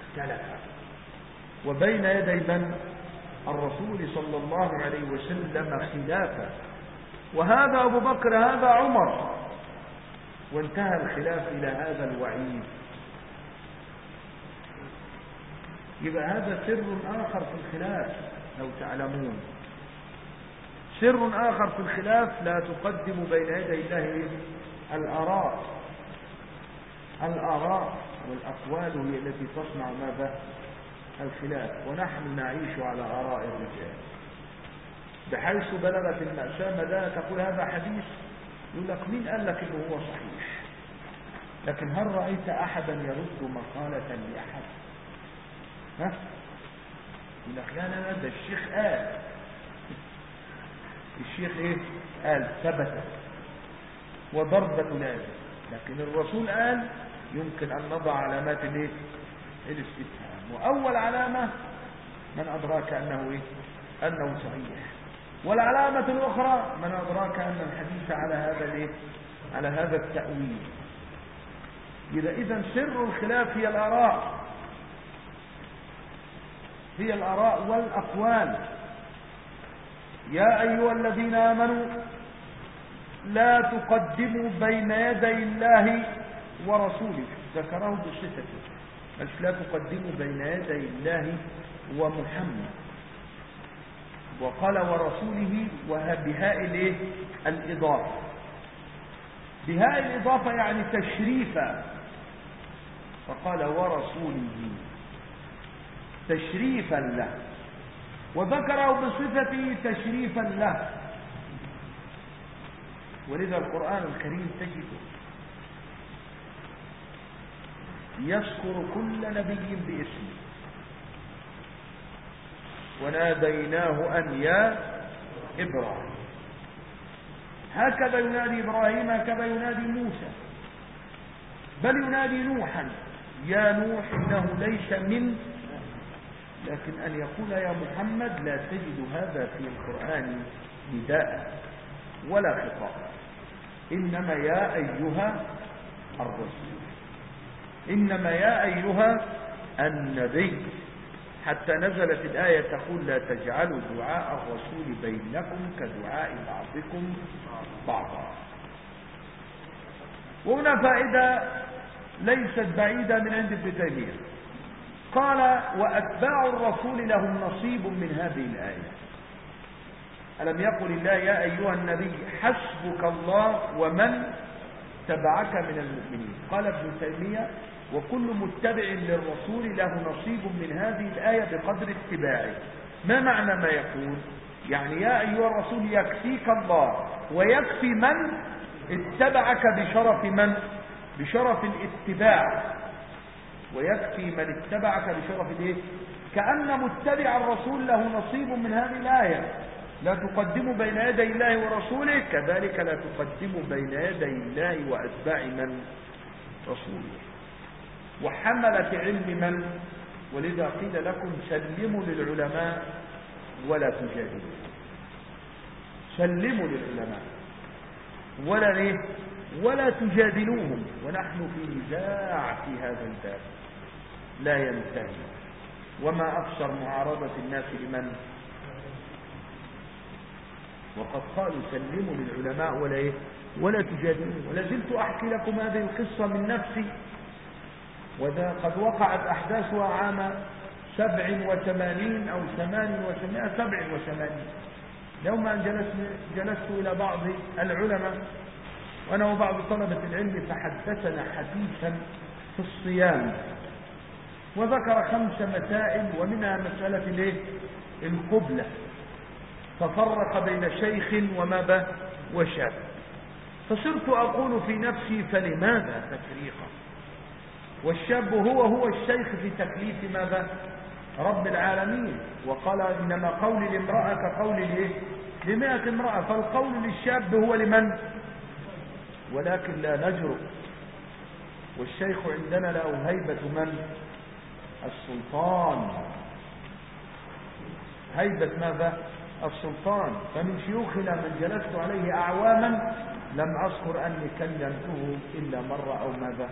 اختلف. وبين يدي من؟ الرسول صلى الله عليه وسلم خلافا وهذا أبو بكر هذا عمر. وانتهى الخلاف إلى هذا الوعيد. يبقى هذا سر آخر في الخلاف لو تعلمون. سر آخر في الخلاف لا تقدم بين يدي الله الآراء. الآراء والأقوال هي التي تصنع ماذا؟ الخلاف. ونحن نعيش على آراء الرجال. بحيث بلغت المأساة مدى تقول هذا حديث يقول لك مين قال لك إنه هو صحيح؟ لكن هل رأيت أحدا يرد مقالة لأحد؟ ها؟ يقول لك لا لا ده الشيخ قال. الشيخ إيه؟ قال ثبت. وضربة لازم لكن الرسول قال يمكن أن نضع علامات الايه الاستفهام. وأول علامة من أدراك أنه إيه؟ أنه صحيح. والعلامة الأخرى من أدراك أن الحديث على هذا الإيه؟ على هذا التأويل. إذا إذا سر الخلاف هي الآراء. هي الآراء والأقوال. يا أيها الذين آمنوا لا تقدموا بين يدي الله ورسوله ذكره بصفته. بس لا تقدموا بين يدي الله ومحمد. وقال ورسوله وبهاء الايه؟ الإضافة. بهاء الإضافة يعني تشريفا فقال ورسوله تشريفا له. وذكره بصفته تشريفا له. ولذا القرآن الكريم تجده يذكر كل نبي باسمه. وناديناه أن يا إبراهيم. هكذا ينادي إبراهيم هكذا ينادي موسى. بل ينادي نوحا. يا نوح إنه ليس من لكن أن يقول يا محمد لا تجد هذا في القرآن نداء ولا خطاب. إنما يا أيها الرسول. إنما يا أيها النبي حتى نزلت الآية تقول لا تجعلوا دعاء الرسول بينكم كدعاء بعضكم بعضا. وهنا فائدة ليست بعيدة من عند ابن تيمية. قال وأتباع الرسول لهم نصيب من هذه الآية. ألم يقل الله يا أيها النبي حسبك الله ومن تبعك من المؤمنين؟ قال ابن تيمية وكل متبع للرسول له نصيب من هذه الآية بقدر اتباعه. ما معنى ما يقول؟ يعني يا أيها الرسول يكفيك الله ويكفي من اتبعك بشرف من؟ بشرف الاتباع. ويكفي من اتبعك بشرف الايه كأن متبع الرسول له نصيب من هذه الآية. لا تقدموا بين يدي الله ورسوله كذلك لا تقدموا بين يدي الله وأتباع من؟ رسوله وحملة علم من؟ ولذا قيل لكم سلموا للعلماء ولا تجادلوا. سلموا للعلماء. ولا ليه؟ ولا تجادلوهم. ونحن في نزاع في هذا الباب. لا ينتهي. وما أكثر معارضة الناس لمن؟ وقد قالوا سلموا للعلماء ولا إيه؟ ولا تجادلوهم. ولازلت أحكي لكم هذه القصة من نفسي. وذا قد وقعت أحداثها عام سبع وثمانين أو ثمان وثمانين سبع وثمانين يوم أن جلست, جلست إلى بعض العلماء وأنا وبعض طلبة العلم فحدثنا حديثا في الصيام. وذكر خمس مسائل ومنها مسألة الإيه؟ القبلة. ففرق بين شيخ وماذا وشاب. فصرت أقول في نفسي فلماذا تفريقا؟ والشاب هو هو الشيخ في تكليف ماذا؟ رب العالمين. وقال إنما قول الامرأة كقول الايه لمئة امرأة. فالقول للشاب هو لمن؟ ولكن لا نجرؤ والشيخ عندنا له هيبة من؟ السلطان. هيبة ماذا؟ السلطان. فمن شيوخنا من جلست عليه أعواما لم أذكر أني كلمته إلا مرة أو ماذا؟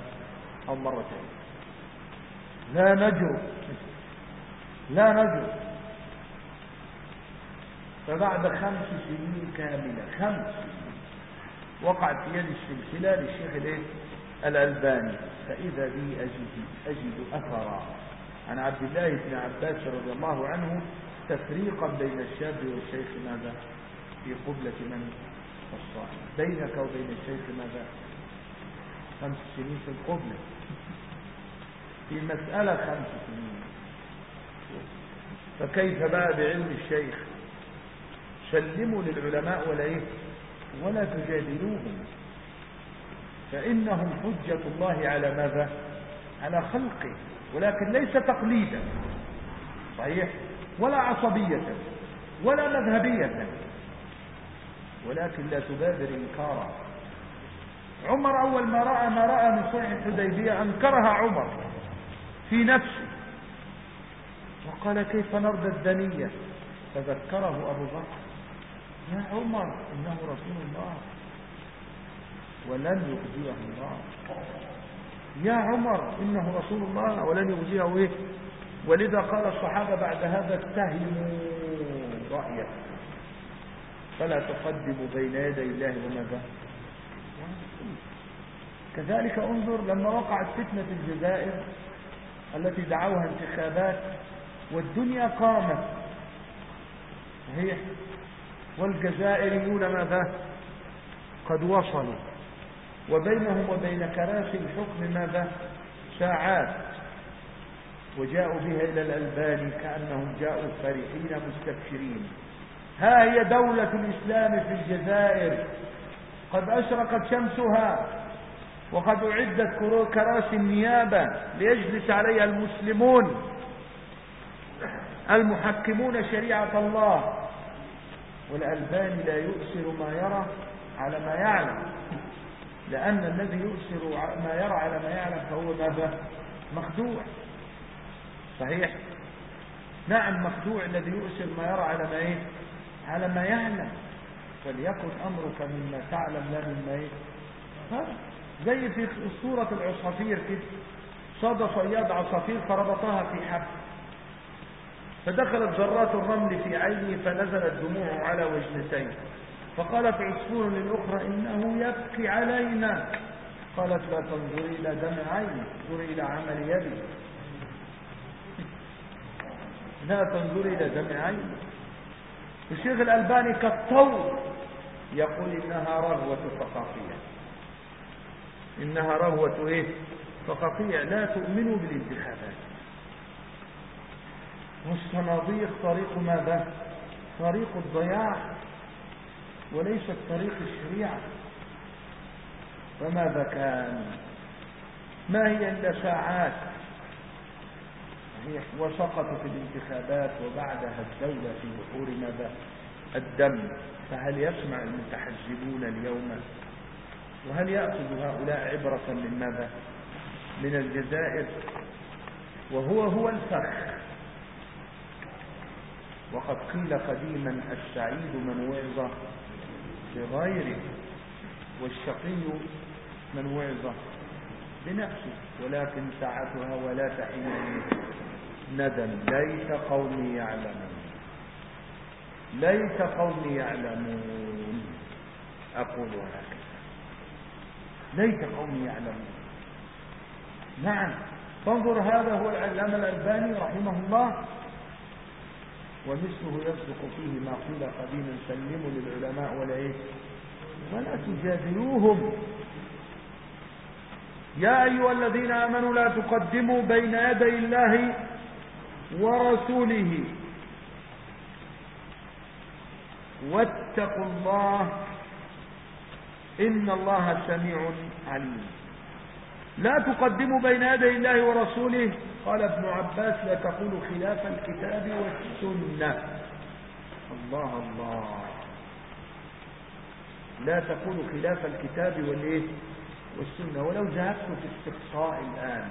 أو مرتين. لا نجر لا نجر فبعد خمس سنين كاملة خمس سنين وقعت في يد السلسلة للشيخ الألباني. فإذا بي أجد, أجد أثرا. عن عبد الله بن عباس رضي الله عنه تفريقا بين الشاب والشيخ ماذا؟ في قبلة من الصاحب. بينك وبين الشيخ ماذا؟ خمس سنين في القبلة. في مسألة خمس سنين. فكيف بقى بعلم الشيخ؟ سلموا للعلماء ولا إيه؟ ولا تجادلوهم. فإنهم حجة الله على ماذا؟ على خلقه ولكن ليس تقليدا. صحيح؟ ولا عصبية ولا مذهبية. ولكن لا تبادر إنكارا. عمر أول ما رأى ما رأى من صلح الحديبية أنكرها عمر. في نفسه. قال كيف نرضى الدنية؟ فذكره أبو بكر. يا عمر إنه رسول الله. ولن يخزيه الله. يا عمر إنه رسول الله. ولن يخزيه إيه؟ ولذا قال الصحابة بعد هذا اتهموا رأيك. فلا تقدموا بين يدي الله وماذا كذلك انظر لما وقعت فتنة الجزائر. التي دعوها انتخابات والدنيا قامت. صحيح. والجزائريون ماذا؟ قد وصلوا. وبينهم وبين كراسي الحكم ماذا؟ ساعات. وجاءوا بها إلى الألباني كأنهم جاءوا فرحين مستبشرين. ها هي دولة الإسلام في الجزائر. قد أشرقت شمسها. وقد أعدت كراسي النيابة ليجلس عليها المسلمون المحكمون شريعة الله. والألباني لا يؤثر ما يرى على ما يعلم. لأن الذي يؤثر ما يرى على ما يعلم فهو ماذا؟ مخدوع. صحيح؟ نعم مخدوع الذي يؤثر ما يرى على ما إيه؟ على ما يعلم. فليكن أمرك مما تعلم لا مما إيه؟ زي في صورة العصافير كده. صاد صياد عصافير فربطها في حبل. فدخلت ذرات الرمل في عينه فنزلت دموعه على وجنتيه فقالت عصفور للأخرى إنه يبكي علينا. قالت لا تنظري إلى دم عيني انظري إلى عمل يدي. لا تنظري إلى دم عيني. الشيخ الألباني كالطور يقول إنها رغوة ثقافية. إنها رغوة إيه؟ ثقافية لا تؤمنوا بالانتخابات. والصناديق طريق ماذا؟ طريق الضياع وليست طريق الشريعة. فماذا كان؟ ما هي إلا ساعات وسقطت الانتخابات وبعدها الدولة في بحور ماذا؟ الدم. فهل يسمع المتحزبون اليوم وهل يأخذ هؤلاء عبرة من ماذا؟ من الجزائر؟ وهو هو الفخ. وقد قيل قديما السعيد من وعظ بغيره والشقي من وعظ بنفسه. ولكن ساعتها ولا تحين ندم ليت قومي يعلمون. ليت قومي يعلمون. أقول هكذا. ليت قومي يعلمون. نعم فانظر هذا هو العلامة الألباني رحمه الله. ومثله يصدق فيه ما قيل قديما سلموا للعلماء ولا إيه ولا تجادلوهم. يا أيها الذين آمنوا لا تقدموا بين يدي الله ورسوله. واتقوا الله إن الله سميع عليم. لا تقدموا بين يدي الله ورسوله. قال ابن عباس لا تقول خلاف الكتاب والسنة. الله الله. لا تقول خلاف الكتاب والإيه؟ والسنة. ولو ذهبت في استقصاء الآن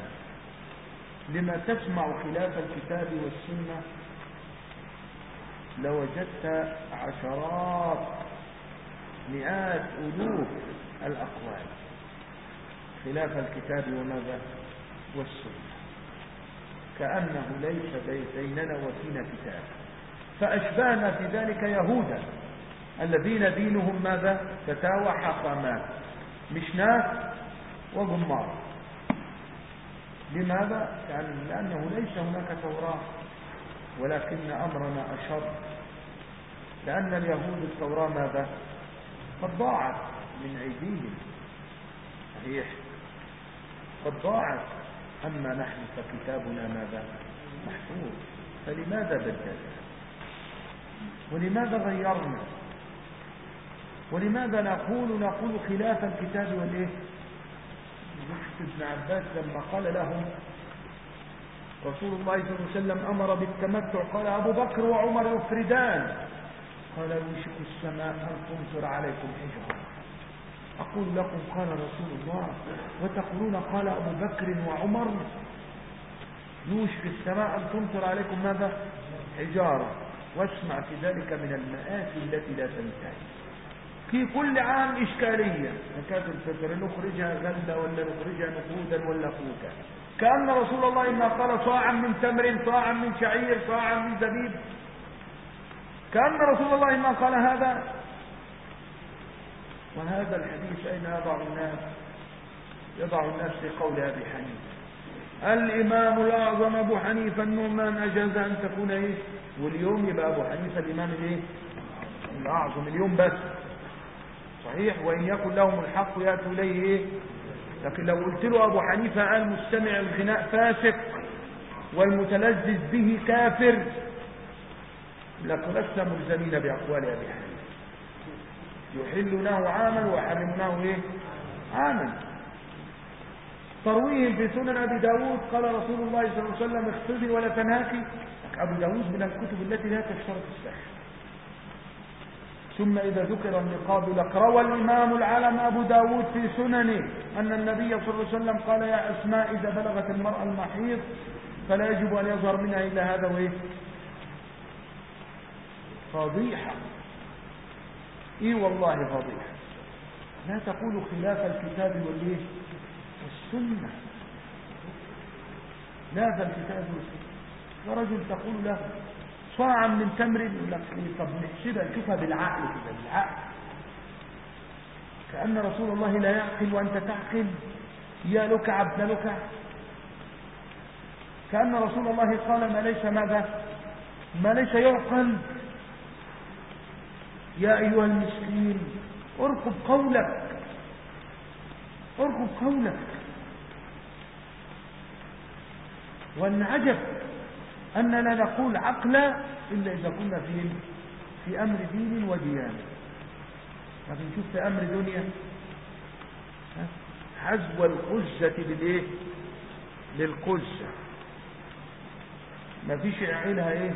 لما تسمع خلاف الكتاب والسنة لوجدت عشرات مئات ألوف الأقوال خلاف الكتاب وماذا؟ والسنة. كأنه ليس بيننا وفينا كتاب. فأشبهنا في ذلك يهودا الذين دينهم ماذا؟ فتاوى حقامات مشنات وضمار لماذا؟ يعني لأنه ليس هناك توراة ولكن أمرنا أشر. لأن اليهود التوراة ماذا؟ قد ضاعت من أيديهم. صحيح. قد ضاعت. أما نحن فكتابنا ماذا؟ محفوظ. فلماذا بدلنا؟ ولماذا غيرنا؟ ولماذا نقول نقول خلاف الكتاب والإيه؟ ابن عباس لما قال لهم رسول الله صلى الله عليه وسلم أمر بالتمتع قال أبو بكر وعمر يفردان قال يوشك السماء أن تمطر عليكم حجرا. أقول لكم قال رسول الله وتقولون قال أبو بكر وعمر يوشك السماء أن تمطر عليكم ماذا؟ حجارة. واسمع في ذلك من المآسي التي لا تنتهي. في كل عام إشكالية. زكاة الفطر نخرجها غلة ولا نخرجها نقودا ولا قوتا كأن رسول الله ما قال صاعا من تمر صاعا من شعير صاعا من زبيب كأن رسول الله ما قال هذا؟ وهذا الحديث أين يضع الناس؟ يضع الناس في قول أبي حنيفة. الإمام الأعظم أبو حنيفة النعمان أجاز أن تكون إيه واليوم يبقى أبو حنيفة الإمام الإيه الأعظم اليوم بس. صحيح؟ وإن يكن لهم الحق يأتوا إليه إيه؟ لكن لو قلت له أبو حنيفة قال مستمع الغناء فاسق والمتلذذ به كافر لست ملزمين بأقوال أبي حنيفة يحلونه عاما ويحرمونه إيه؟ عاما. ترويهم في سنن أبي داود قال رسول الله صلى الله عليه وسلم اختزي ولا تنهاكي أبو داود من الكتب التي لا تشترط السحر. ثم إذا ذكر النقاب لك روى الإمام العالم أبو داود في سننه أن النبي صلى الله عليه وسلم قال يا أسماء إذا بلغت المرأة المحيض فلا يجب أن يظهر منها إلا هذا وإيه؟ فضيحة. إيه والله فضيحة. لا تقول خلاف الكتاب والإيه؟ والسنة. لا الكتاب والسنة. ورجل تقول له صاعا من تمر يقول لك إيه؟ طب نحسبها نشوفها بالعقل كده بالعقل. كأن رسول الله لا يعقل وأنت تعقل. يا لكع ابن لكع كأن رسول الله قال ما ليس ماذا؟ ما ليس يعقل. يا أيها المسكين اركب قولك. اركب قولك. والعجب أننا نقول عقلا إلا إذا كنا في في أمر دين وديانة لكن شوف في أمر دنيا حزو القزة للإيه؟ للقزة. ما فيش عينها إيه؟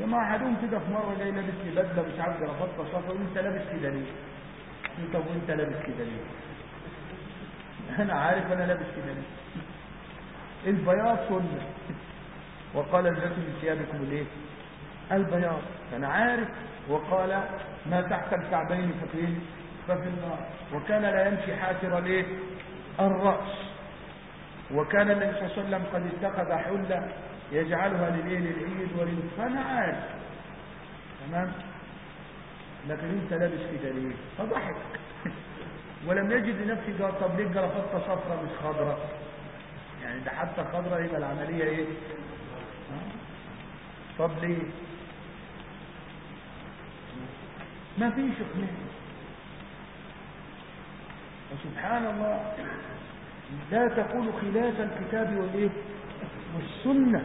يا ما كده في مرة جاي لابس لي بدلة مش عارف جرافطة صفا وانت لابس كده ليه؟ انت وانت لابس كده ليه؟ أنا عارف أنا لابس كده ليه. البياض سنة. وقال البسوا من ثيابكم الايه البياض. فانا عارف. وقال ما تحت الكعبين ففين ففي النار. وكان لا يمشي حاسر الايه الرأس. وكان النبي صلى الله عليه وسلم قد اتخذ حلة يجعلها للايه للعيد ولل فانا عارف تمام؟ لكن انت لابس كده ليه فضحك. ولم يجد لنفسه قال طب ليه جرافطه صفرة مش خضراء يعني ده حتى خضراء يبقى العملية إيه؟ طب ليه؟ ما فيش اقناع. وسبحان الله لا تقول خلاف الكتاب والإيه؟ والسنة.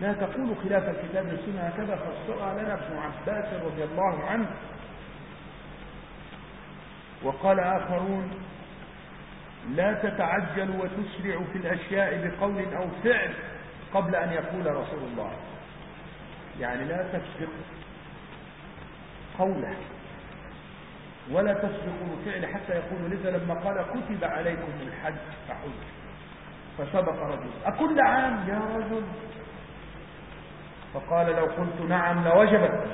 لا تقول خلاف الكتاب والسنة هكذا فسرها لنا ابن عباس رضي الله عنه. وقال آخرون لا تتعجل وتسرع في الأشياء بقول أو فعل قبل أن يقول رسول الله. يعني لا تسبق قوله ولا تسبق الفعل حتى يقول لذا لما قال كتب عليكم الحج فحج. فسبق رجل أكل عام يا رجل؟ فقال لو قلت نعم لوجبت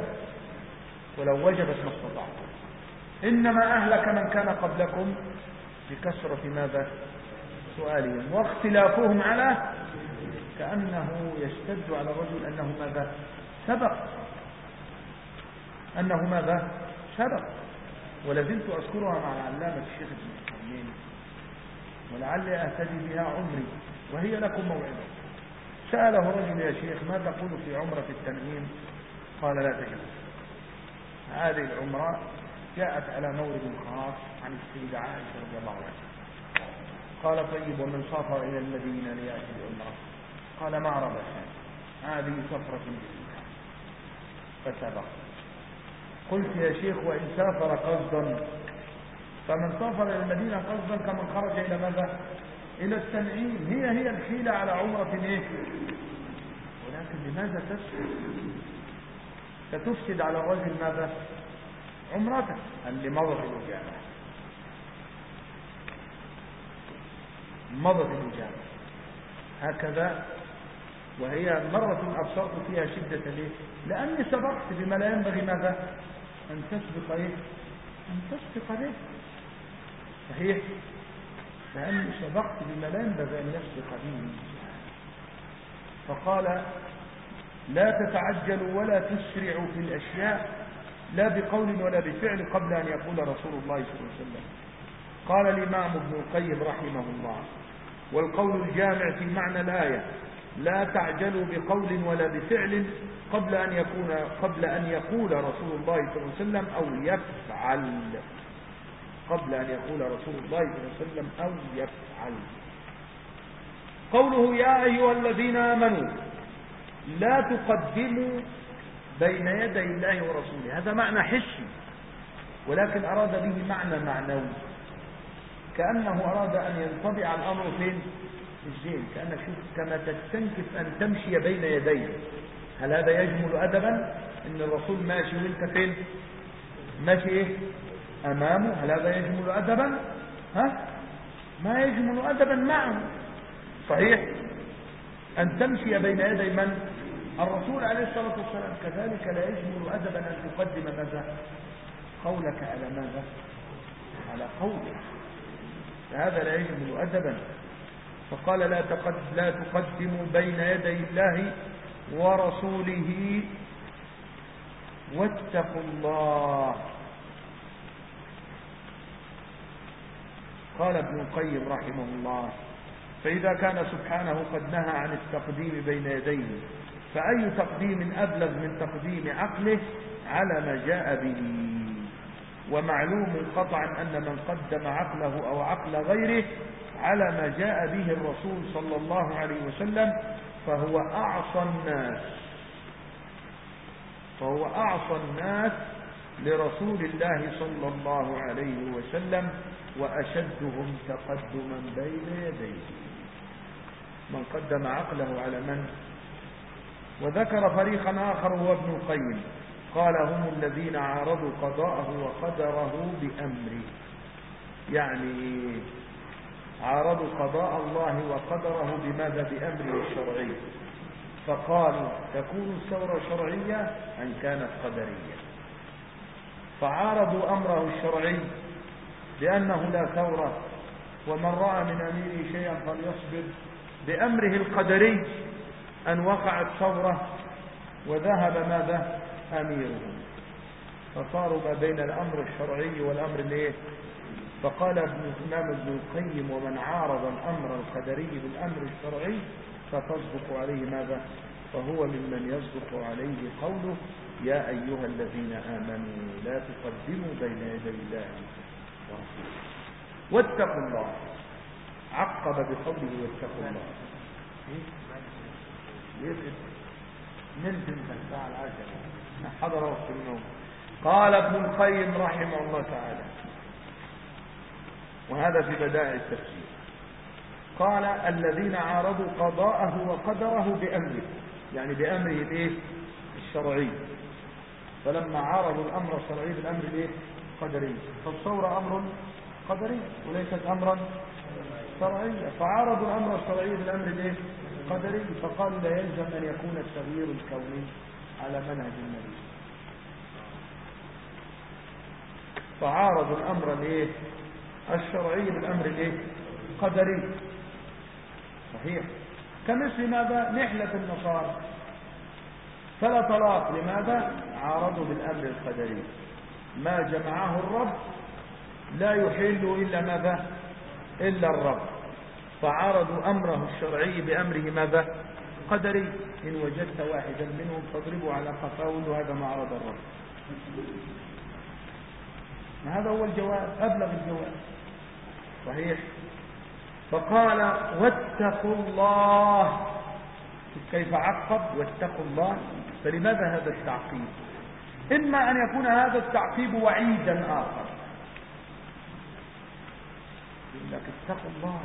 ولو وجبت ما استطعت. إنما أهلك من كان قبلكم بكثرة ماذا؟ سؤالهم. واختلافهم على كأنه يشتد على الرجل أنه ماذا؟ سبق. أنه ماذا؟ سبق. ولازلت أذكرها مع العلامة الشيخ ابن الحمين ولعلي أهتدي بها عمري وهي لكم موعظة. سأله رجل يا شيخ ما تقول في عمرة التنعيم؟ قال لا تجد هذه العمرة جاءت على مورد خاص عن السيدة عائشة رضي الله عنها. قال طيب ومن سافر إلى المدينة ليأتي العمرة قال ما ربح هذه سفرة جديدة. فسبق. قلت يا شيخ وإن سافر قصدا فمن سافر إلى المدينة قصدا كمن خرج إلى ماذا إلى التنعيم هي هي الحيلة على عمرة إيه؟ ولكن لماذا تفسد؟ ستفسد على الرجل ماذا؟ عمرته اللي مضت الإجابة مضت الإجابة هكذا. وهي مرة أبصرت فيها شدة ليه؟ لأني سبقت بما لا ينبغي ماذا؟ أن تسبق إيه؟ أن تسبق به. صحيح؟ لأني سبقت بما لا ينبغي أن يسبق به فقال لا تتعجلوا ولا تسرعوا في الأشياء لا بقول ولا بفعل قبل أن يقول رسول الله صلى الله عليه وسلم. قال الإمام ابن القيم رحمه الله والقول الجامع في معنى الآية لا تعجلوا بقول ولا بفعل قبل أن يكون قبل أن يقول رسول الله صلى الله عليه وسلم أو يفعل. قبل أن يقول رسول الله صلى الله عليه وسلم أو يفعل. قوله يا أيها الذين آمنوا لا تقدموا بين يدي الله ورسوله. هذا معنى حسي ولكن أراد به معنى معنوي. كأنه أراد أن ينطبع الأمر فين الزين كأنك شوف كما تستنكف أن تمشي بين يديه هل هذا يجمل أدبا؟ إن الرسول ماشي وأنت فين؟ ماشي إيه؟ أمامه هل هذا يجمل أدبا؟ ها؟ ما يجمل أدبا معه. صحيح. أن تمشي بين يدي من؟ الرسول عليه الصلاة والسلام. كذلك لا يجمل أدبا أن تقدم ماذا؟ قولك على ماذا؟ على قولك. فهذا لا يجمل أدبا. فقال لا, تقد لا تقدموا بين يدي الله ورسوله. واتقوا الله. قال ابن القيم رحمه الله فإذا كان سبحانه قد نهى عن التقديم بين يديه فأي تقديم أبلغ من تقديم عقله على ما جاء به. ومعلوم قطعا أن من قدم عقله أو عقل غيره على ما جاء به الرسول صلى الله عليه وسلم فهو أعصى الناس. فهو أعصى الناس لرسول الله صلى الله عليه وسلم وأشدهم تقدما بين يديه. من قدم عقله على من؟ وذكر فريقا آخر هو ابن القيم. قال هم الذين عارضوا قضاءه وقدره بأمره. يعني عارضوا قضاء الله وقدره بماذا؟ بأمره الشرعي. فقالوا تكون الثورة شرعية أن كانت قدرية؟ فعارضوا أمره الشرعي بأنه لا ثورة ومن رأى من أميره شيئا فليصبر. بأمره القدري أن وقعت ثورة وذهب ماذا؟ أميره. فصاروا ما بين الأمر الشرعي والأمر الإيه؟ فقال ابن الإمام ابن القيم ومن عارض الأمر القدري بالأمر الشرعي فتصدق عليه ماذا؟ فهو ممن يصدق عليه قوله يا أيها الذين آمنوا لا تقدموا بين يدي الله ورسوله واتقوا الله. عقب بقوله واتقوا الله. من الساعة العاشرة حضر وقت النوم قال ابن القيم رحمه الله تعالى. وهذا في بدائع التفسير. قال الذين عارضوا قضاءه وقدره بأمره. يعني بأمره الإيه؟ الشرعي. فلما عارضوا الأمر الشرعي بالأمر الإيه؟ قدري. فالصورة أمر قدري وليست أمرا شرعيا. فعارضوا الأمر الشرعي بالأمر الايه قدري. فقالوا لا يلزم أن يكون التغيير الكوني على منهج النبي. فعارضوا الأمر الايه الشرعي بالأمر الايه قدري. صحيح. كمثل ماذا؟ نحلة النصارى. فلا طلاق. لماذا؟ عارضوا بالأمر القدري. ما جمعه الرب لا يحل إلا ماذا؟ إلا الرب. فعارضوا أمره الشرعي بأمره ماذا؟ قدري. إن وجدت واحدا منهم فاضربوا على قفاه هذا ما عرض الرب. هذا هو الجواب أبلغ الجواب. صحيح؟ فقال واتقوا الله. كيف عقب؟ واتقوا الله. فلماذا هذا التعقيب؟ إما أن يكون هذا التعقيب وعيدا آخر. يقول لك اتقوا الله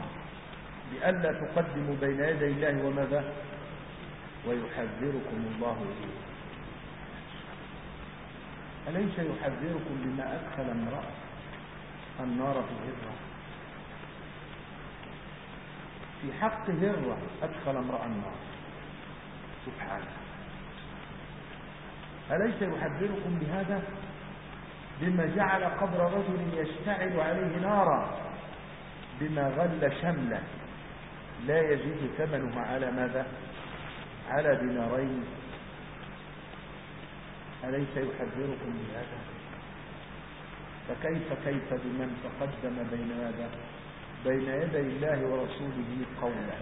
بألا تقدموا بين يدي الله وماذا؟ ويحذركم الله. أليس يحذركم بما أدخل امرأة النار في الهجرة في حق هرة أدخل امرأ النار. سبحانه. أليس يحذركم بهذا؟ بما جعل قبر رجل يشتعل عليه نارا. بما غل شملا. لا يزيد ثمنها على ماذا؟ على دينارين. أليس يحذركم بهذا؟ فكيف كيف بمن تقدم بين ماذا بين يدي الله ورسوله قولا.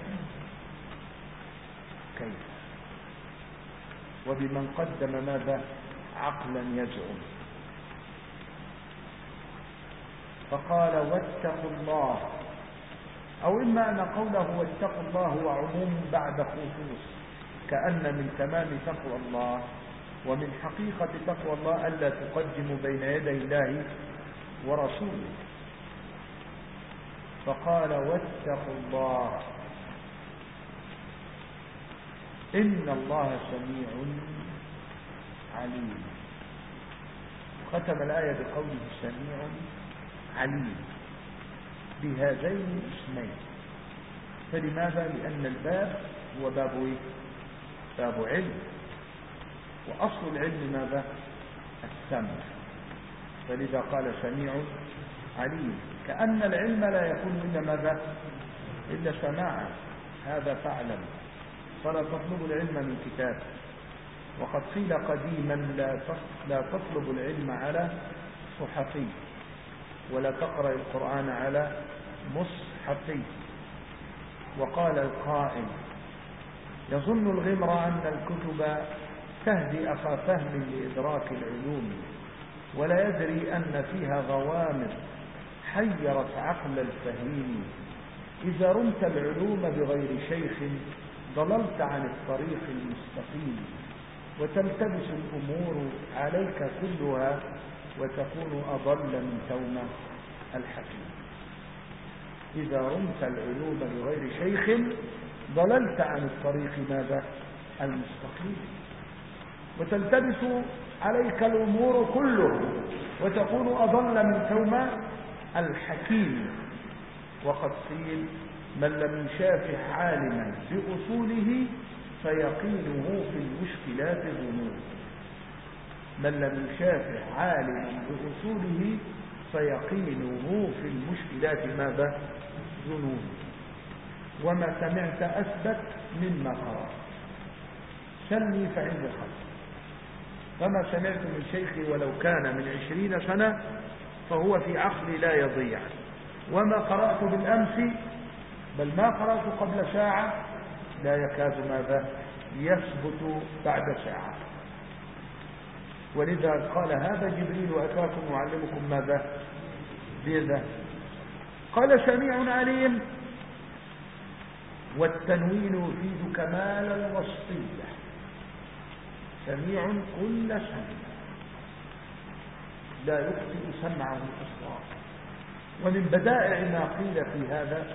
كيف؟ وبمن قدم ماذا عقلا يزعم فقال واتقوا الله أو إما أن قوله واتقوا الله هو عموم بعد خصوص كأن من تمام تقوى الله ومن حقيقة تقوى الله ألا تقدموا بين يدي الله ورسوله. فقال واتقوا الله. إن الله سميع عليم. ختم الآية بقوله سميع عليم. بهذين الاسمين فلماذا؟ لأن الباب هو باب إيه؟ باب علم. وأصل العلم ماذا؟ السمع. فلذا قال سميع عليم. كأن العلم لا يكون إلا ماذا؟ إلا سماعا. هذا فاعلم. فلا تطلب العلم من كتاب. وقد قيل قديما لا تطلب العلم على صحفي ولا تقرأ القرآن على مصحفي. وقال القائل يظن الغمر أن الكتب تهدي أخا فهم لإدراك العلوم ولا يدري أن فيها غوامض حيرت عقل الفهيم. إذا رمت العلوم بغير شيخ ضللت عن الطريق المستقيم وتلتبس الأمور عليك كلها وتكون أضل من توم الحكيم. إذا رمت العلوم بغير شيخ ضللت عن الطريق ماذا؟ المستقيم. وتلتبس عليك الأمور كله وتكون أضل من توم الحكيم. وقد قيل من لم يشافع عالما بأصوله فيقينه في المشكلات ذنوب من لم يشافع عالما بأصوله فيقينه في المشكلات ماذا؟ ذنوب. وما سمعت أثبت مما قرأت سلني فعند الخلق فما سمعت من شيخي ولو كان من عشرين سنة فهو في عقلي لا يضيع. وما قرأت بالأمس بل ما قرأت قبل ساعة لا يكاد ماذا يثبت بعد ساعة. ولذا قال هذا جبريل أتاكم يعلمكم ماذا بيده. قال سميع عليم والتنوين يفيد كمال الوصفية سميع كل سمع. لا يخطئ سمعه الأصوات ومن بدائع ما قيل في هذا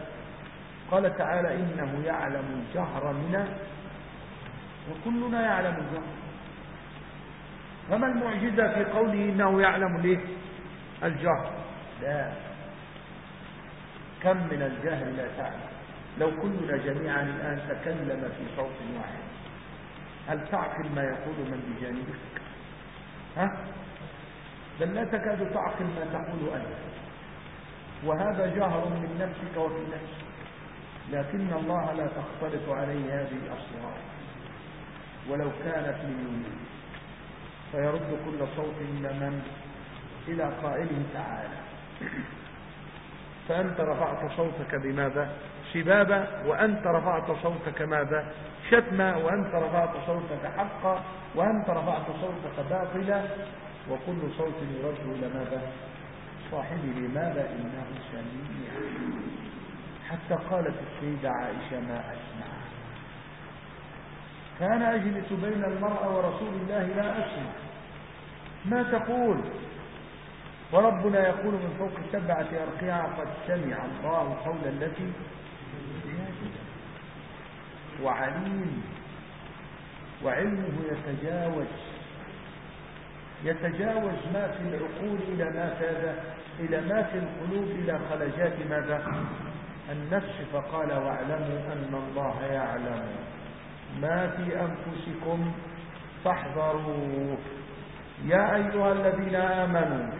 قال تعالى إنه يعلم الجهر منا وكلنا يعلم الجهر. فما المعجزة في قوله إنه يعلم ليه؟ الجهر. لا. كم من الجهر لا تعلم؟ لو كلنا جميعا الآن تكلم في صوت واحد هل تعقل ما يقول من بجانبك؟ ها؟ بل لا تكاد تعقل ما تقول أنت. وهذا جهر من نفسك وفي نفسك. لكن الله لا تختلط عليه هذه الأصوات ولو كانت من فيرد كل صوت إلى من؟ إلى قائله تعالى. فأنت رفعت صوتك بماذا؟ سبابا وأنت رفعت صوتك ماذا؟ شتما وأنت رفعت صوتك حقا وأنت رفعت صوتك باطلا. وكل صوت يرد إلى ماذا؟ صاحبه. لماذا إنه سميع؟ حتى قالت السيدة عائشة ما أسمع. كان أجلس بين المرأة ورسول الله لا أسمع. ما تقول؟ وربنا يقول من فوق سبعة أرقعة قد سمع الله قول التي وعليم. وعلمه يتجاوز. يتجاوز ما في العقول إلى ما في إلى ما في القلوب إلى خلجات ماذا؟ النفس فقال واعلموا أن الله يعلم. ما في أنفسكم فاحذروه. يا أيها الذين آمنوا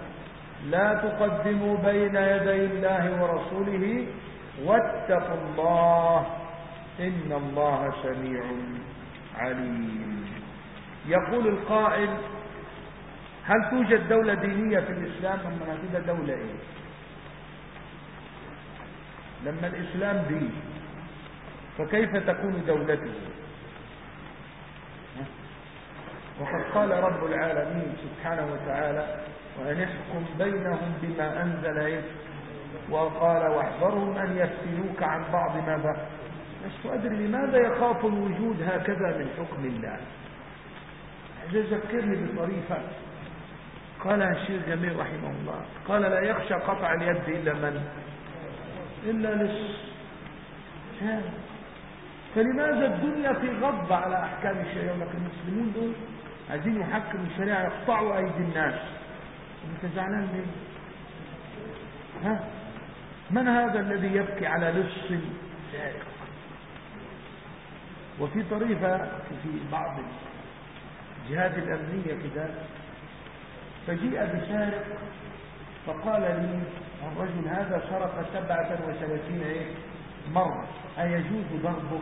لا تقدموا بين يدي الله ورسوله واتقوا الله إن الله سميع عليم. يقول القائل هل توجد دولة دينية في الإسلام؟ أم هذه دولة إيه؟ لما الإسلام دين فكيف تكون دولته؟ وقد قال رب العالمين سبحانه وتعالى وأن يحكم بينهم بما أنزل إيه وقال واحذرهم أن يفتنوك عن بعض ماذا لست أدري لماذا يخاف الوجود هكذا من حكم الله. ذكرني بطريقة. قال الشيخ جميل رحمه الله قال لا يخشى قطع اليد إلا من إلا لص فلماذا الدنيا في غضب على أحكام الشريعة لكن المسلمون دول؟ عايزين يحكموا الشريعة يقطعوا أيدي الناس. أنت زعلان ليه؟ ها؟ من هذا الذي يبكي على لص؟ سارق وفي طريقة في بعض الجهات الأمنية كده فجيء بسارق فقال لي الرجل هذا سرق سبعة وثلاثين إيه؟ مرة. أيجوز ضربه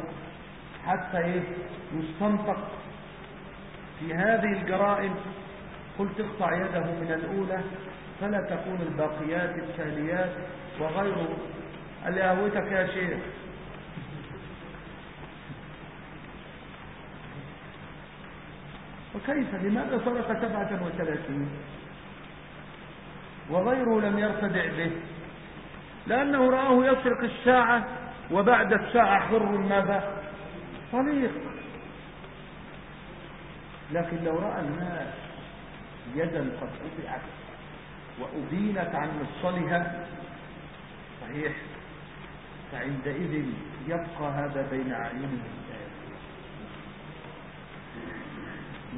حتى إيه؟ يستنطق. في هذه الجرائم قلت اقطع يده من الأولى فلا تكون الباقيات التاليات وغيره قال لي أهوتك يا شيخ. وكيف؟ لماذا سرق سبعة وثلاثين؟ وغيره لم يرتدع به لأنه رآه يسرق الساعة وبعد الساعة حر ماذا؟ طليق لكن لو رأى الناس يدا قد قطعت وأبينت عن مفصلها صحيح فعندئذ يبقى هذا بين أعينهم.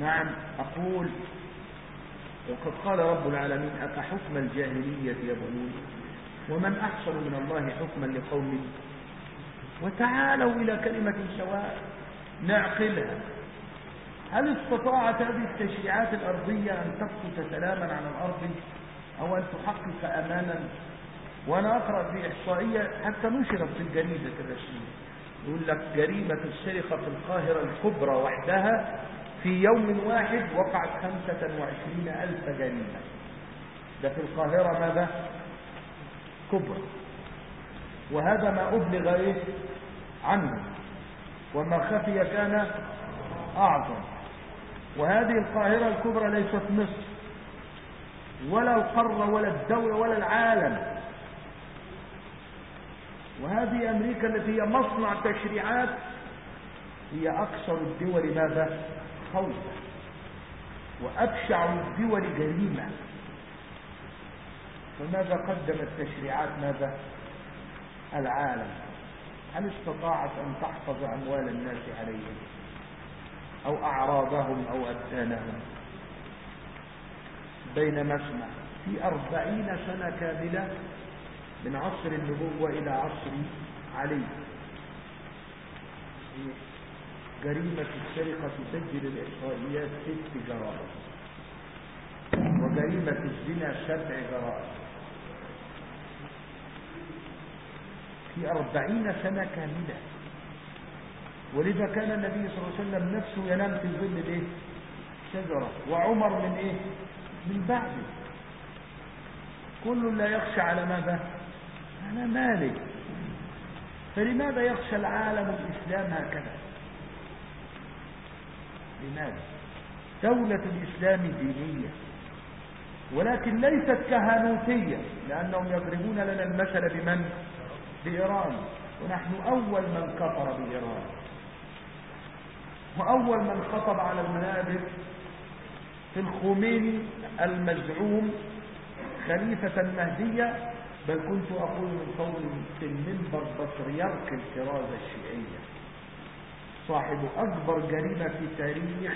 نعم أقول وقد قال رب العالمين أفحكم الجاهلية يبغون؟ ومن أحسن من الله حكما لقوم؟ وتعالوا إلى كلمة سواء نعقلها. هل استطاعت هذه التشريعات الأرضية أن تبسط سلاما على الأرض أو أن تحقق أمانا؟ وأنا أقرأ في إحصائية حتى نشرت في الجريدة الرسمية. يقول لك جريمة السرقة في القاهرة الكبرى وحدها في يوم واحد وقعت خمسة وعشرين ألف جريمة ده في القاهرة ماذا؟ كبرى. وهذا ما أبلغ إيه؟ عنه. وما خفي كان أعظم. وهذه القاهرة الكبرى ليست مصر. ولا القارة ولا الدولة ولا العالم. وهذه أمريكا التي هي مصنع تشريعات هي أكثر الدول ماذا؟ خوفا وأبشع الدول جريمة. فماذا قدمت تشريعات؟ ماذا؟ العالم. هل استطاعت أن تحفظ أموال الناس عليهم؟ أو أعراضهم أو أبدانهم؟ بينما اسمع في أربعين سنة كاملة من عصر النبوة إلى عصر علي. جريمة السرقة تسجل الإحصائيات ست جرائم. وجريمة الزنا سبع جرائم. في أربعين سنة كاملة. ولذا كان النبي صلى الله عليه وسلم نفسه ينام في ظل الايه شجرة. وعمر من إيه؟ من بعده. كل لا يخشى على ماذا؟ على مالك. فلماذا يخشى العالم الإسلام هكذا؟ لماذا؟ دولة الإسلام دينية ولكن ليست كهنوتية لأنهم يضربون لنا المثل بمن؟ بإيران. ونحن أول من كفر بإيران. وأول من خطب على المنابر في الخميني المزعوم خليفة مهدية بل كنت أقول من قول في المنبر بطريرك الكرازة الشيعية. صاحب أكبر جريمة في تاريخ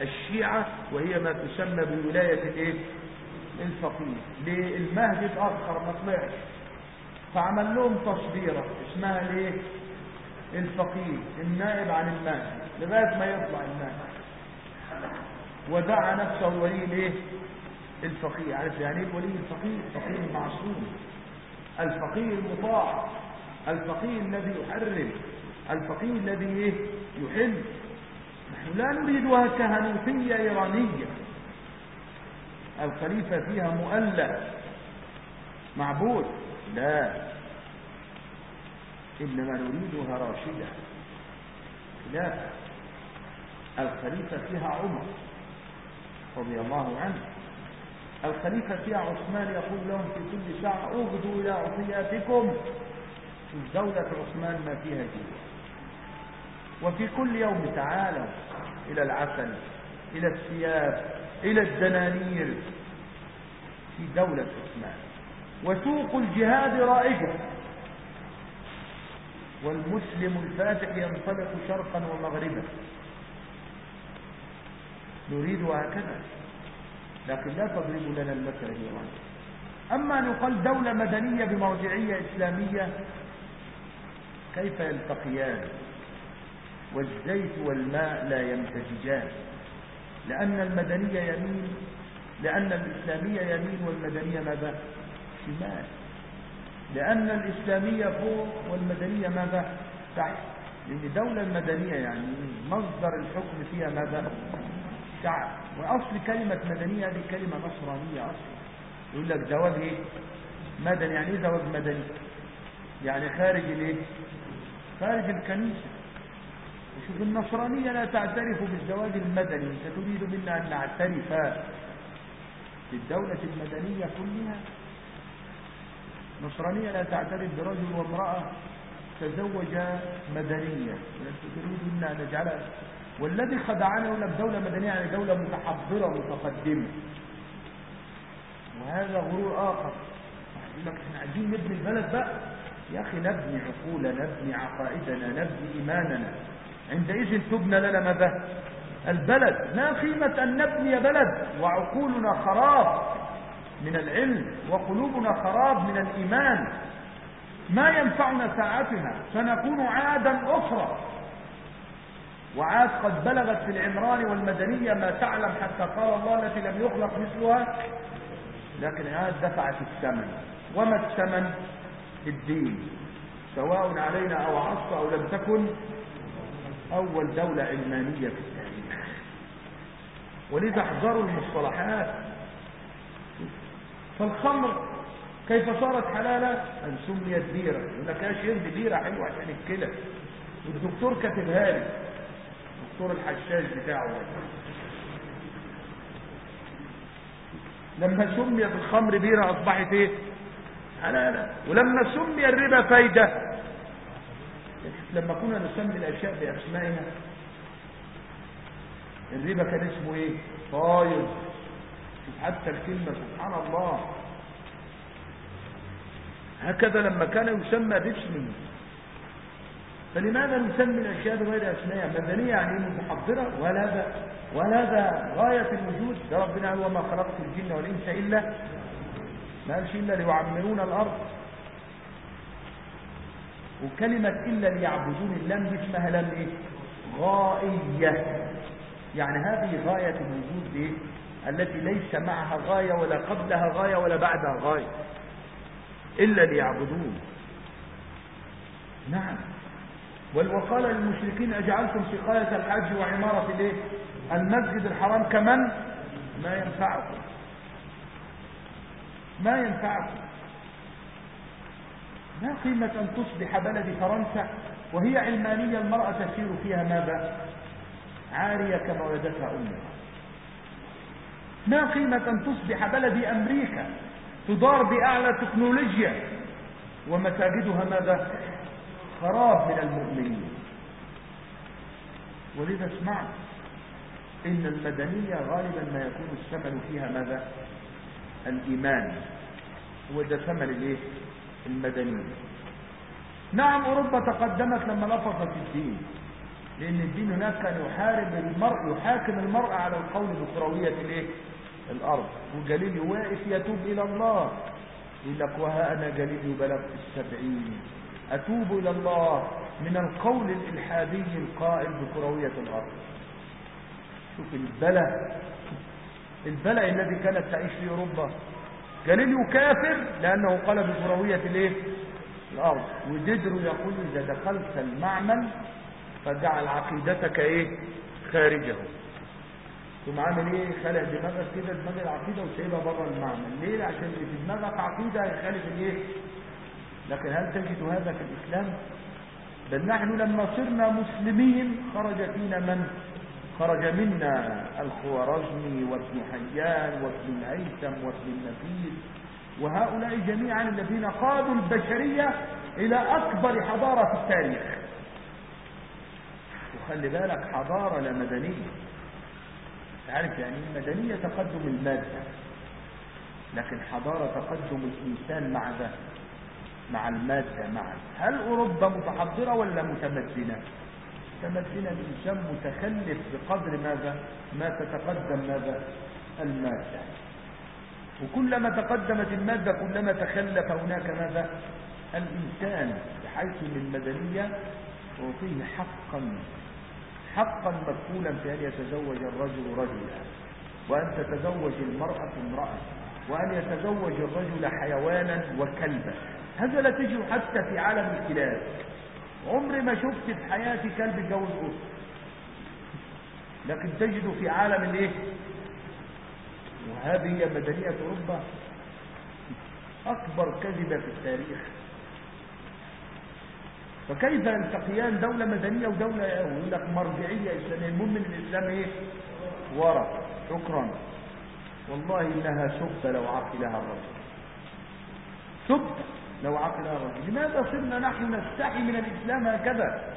الشيعة وهي ما تسمى بولاية الإيه؟ الفقيه. ليه؟ المهدي اتأخر ما طلعش. فعمل لهم تصبيرة اسمها ليه؟ الفقيه النائب عن المال لغاية ما يطلع المال ودعا نفسه الولي ليه؟ الفقيه. عارف يعني إيه الولي الفقيه؟ الفقيه المعصوم. الفقيه المطاع. الفقيه الذي يحرم. الفقيه الذي إيه؟ يحل. نحن لا نريدها كهنوتية إيرانية. الخليفة فيها مؤلف. معبود. لا. إنما نريدها راشدة. لا. الخليفة فيها عمر رضي الله عنه. الخليفة فيها عثمان يقول لهم في كل ساعة اغدوا إلى عطياتكم. في دولة عثمان ما فيها جيوع وفي كل يوم تعالوا إلى العسل إلى الثياب إلى الدنانير. في دولة عثمان. وسوق الجهاد رائجة. والمسلم الفاتح ينطلق شرقا ومغربا. نريد هكذا لكن لا تضرب لنا المثل إيران أما أن يقال دولة مدنية بمرجعية إسلامية كيف يلتقيان؟ والزيت والماء لا يمتزجان. لأن المدنية يمين لأن الإسلامية يمين والمدنية ماذا؟ شمال. لأن الإسلامية فوق والمدنية ماذا؟ تحت. لأن الدولة المدنية يعني مصدر الحكم فيها ماذا؟ شعب وأصل كلمة مدنية هذه كلمة نصرانية أصلا. يقول لك زواج إيه؟ مدني. يعني إيه زواج مدني؟ يعني خارج الإيه؟ خارج الكنيسة. النصرانية لا تعترف بالزواج المدني أنت تريد منا أن نعترف بالدولة المدنية كلها؟ النصرانية لا تعترف برجل وامرأة تزوجا مدنيا تريد منا أن نجعلها والذي خدعنا يقول لك دولة مدنية يعني دولة متحضرة متقدمة وهذا غرور آخر. يقول لك إحنا عايزين نبني البلد بقى. يا أخي نبني عقولنا نبني عقائدنا نبني إيماننا. عندئذ تبنى لنا ماذا البلد ما قيمة أن نبني بلد؟ وعقولنا خراب من العلم وقلوبنا خراب من الإيمان. ما ينفعنا ساعتنا؟ سنكون عادا أخرى. وعاد قد بلغت في العمران والمدنية ما تعلم حتى قال الله التي لم يخلق مثلها لكن عاد دفعت الثمن. وما الثمن؟ الدين. سواء علينا أو عصر أو لم تكن أول دولة علمانية في التاريخ. ولذا احذروا المصطلحات. فالخمر كيف صارت حلالة أن سميت بيرة يقول لك يا بيرة حلوة عشان الكلى. والدكتور كاتبها لي. دكتور الحشاش بتاعه. لما سميت الخمر بيرة أصبحت إيه؟ حلالة ولما سمي الربا فايدة. لما كنا نسمي الأشياء بأسمائها الربا كان اسمه إيه؟ فايض حتى الكلمة سبحان الله. هكذا لما كان يسمى باسمه. فلماذا نسمي الأشياء بغير أسمائها؟ مدنية يعني متحضرة ولا هذا ولا هذا غاية الوجود. ده ربنا قال وما خلقت الجن والإنس إلا ما قالش إلا ليعمرون الأرض. وكلمة إلا ليعبدون اللام دي اسمها لام إيه؟ غائية. يعني هذه غاية الوجود إيه التي ليس معها غاية ولا قبلها غاية ولا بعدها غاية. إلا ليعبدون. نعم. وقال للمشركين أجعلتم سقاية الحج وعمارة الإيه؟ المسجد الحرام كمن؟ ما ينفعكم. ما ينفعكم. ما قيمة أن تصبح بلد فرنسا وهي علمانية المرأة تسير فيها ماذا؟ عارية كما ولدتها أمها ما قيمة أن تصبح بلد أمريكا تدار بأعلى تكنولوجيا ومساجدها ماذا؟ خراب من المؤمنين. ولذا اسمعت إن المدنية غالبا ما يكون الثمن فيها ماذا؟ الإيمان. هو ده ثمن الإيه؟ المدنية نعم أوروبا تقدمت لما لفظت الدين لأن الدين هناك كان يحارب المرء يحاكم المرء على القول بكروية الإيه؟ الأرض. وجليل واقف يتوب إلى الله. يقول لك وها أنا جليل بلغت السبعين. أتوب إلى الله من القول الإلحادي القائل بكروية الأرض. شوف البلاء البلاء الذي كانت تعيش في أوروبا. جاليليو كافر لأنه قال بكروية الإيه؟ الأرض. وديدرو يقول إذا دخلت المعمل فجعل عقيدتك إيه؟ خارجه. ثم عامل إيه؟ خلق دماغك كده دماغ العقيدة وسايبها بره المعمل. ليه؟ عشان في دماغك عقيدة هيخالف الإيه؟ لكن هل تجد هذا في الإسلام؟ بل نحن لما صرنا مسلمين خرج فينا من؟ خرج منا الخوارزمي وابن حيان وابن الهيثم وابن النفيس وهؤلاء جميعا الذين قادوا البشرية إلى أكبر حضارة في التاريخ. وخلي بالك حضارة لا مدنية. تعرف يعني المدنية تقدم المادة. لكن حضارة تقدم الإنسان مع ذا مع المادة معا. هل أوروبا متحضرة ولا متمدنة؟ متمدنة الإنسان متخلف بقدر ماذا؟ ما تتقدم ماذا؟ المادة. وكلما تقدمت المادة كلما تخلف هناك ماذا؟ الإنسان بحيث من المدنية تعطيه حقا حقا مكفولا في أن يتزوج الرجل رجلا. وأن تتزوج المرأة امرأة. وأن يتزوج الرجل حيوانا وكلبا. هذا لا تجد حتى في عالم الكلاب. عمري ما شفت في حياتي كلب يتجوز قط لكن تجد في عالم الايه؟ وهذه هي مدنية أوروبا. أكبر كذبة في التاريخ. فكيف يلتقيان دولة مدنية ودولة يقول لك مرجعية إسلامية؟ المهم من الإسلام إيه؟ ورق شكرا. والله إنها سبة لو عقلها الرجل سبة. لو عقلها الرجل لماذا صرنا نحن نستحي من الإسلام هكذا؟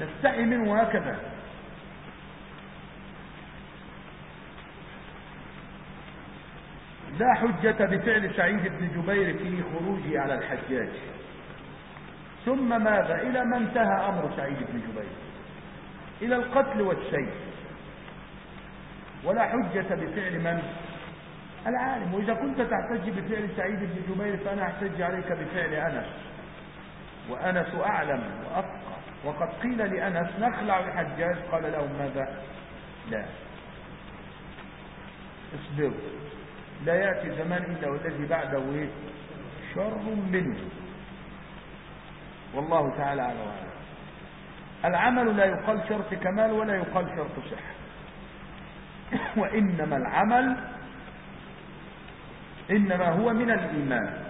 نستحي منه هكذا. لا حجة بفعل سعيد بن جبير في خروجه على الحجاج. ثم ماذا؟ إلى ما انتهى أمر سعيد بن جبير. إلى القتل والسيف ولا حجة بفعل من؟ العالم. وإذا كنت تحتج بفعل سعيد بن جبير فأنا أحتج عليك بفعل أنس. وأنس أعلم وأفقى وقد قيل لأنس نخلع الحجاج. قال لهم ماذا؟ لا. اصبروا لا يأتي زمان إلا والذي بعده إيه؟ شر منه. والله تعالى على وعلا العمل لا يقال شرط كمال ولا يقال شرط صحة وإنما العمل إنما هو من الإيمان.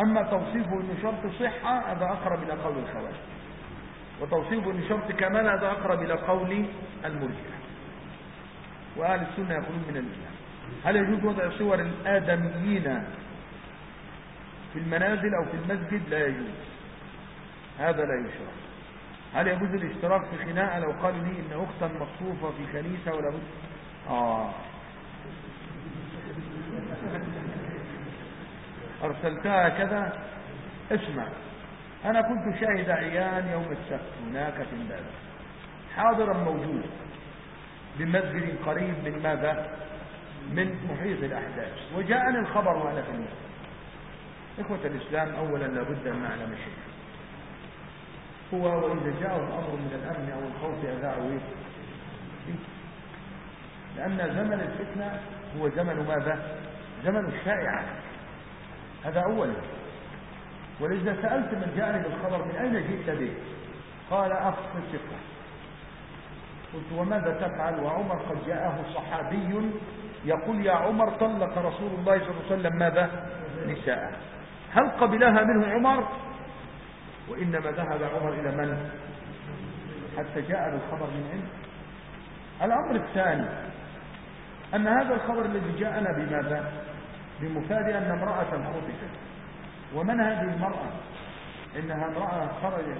أما توصيفه أنه شرط صحة هذا أقرب إلى قول الخوارج. وتوصيفه أنه شرط كمال هذا أقرب إلى قول المرجئة. وأهل السنة يقولون من الإيمان. هل يجوز وضع صور الآدميين في المنازل أو في المسجد؟ لا يجوز. هذا لا يشرع. هل يجوز الاشتراك في خناقة؟ لو قالوا لي إن أختا مصروفة في كنيسة ولا بد آه. أرسلتها كذا اسمع أنا كنت شاهد عيان يوم السبت هناك في الباب حاضرا موجود بمسجد قريب من ماذا؟ من محيط الأحداث. وجاءني الخبر وأنا في المسجد. إخوة الإسلام أولا لابد أن نعلم شيء هو وإذا جاءهم أمر من الأمن أو الخوف أذاعوا إيه لأن زمن الفتنة هو زمن ماذا؟ زمن الشائعة. هذا أولا ولذا سألت من جاءني بالخبر من أين جئت به قال أخ ثقة قلت وماذا تفعل؟ وعمر قد جاءه صحابي يقول يا عمر طلق رسول الله صلى الله عليه وسلم ماذا؟ نساء هل قبلها منه عمر؟ وإنما ذهب عمر إلى من؟ حتى جاء الخبر من عنده. الأمر الثاني أن هذا الخبر الذي جاءنا بماذا؟ بمفاد أن امرأة خطفت ومن هذه المرأة إنها امرأة خرجت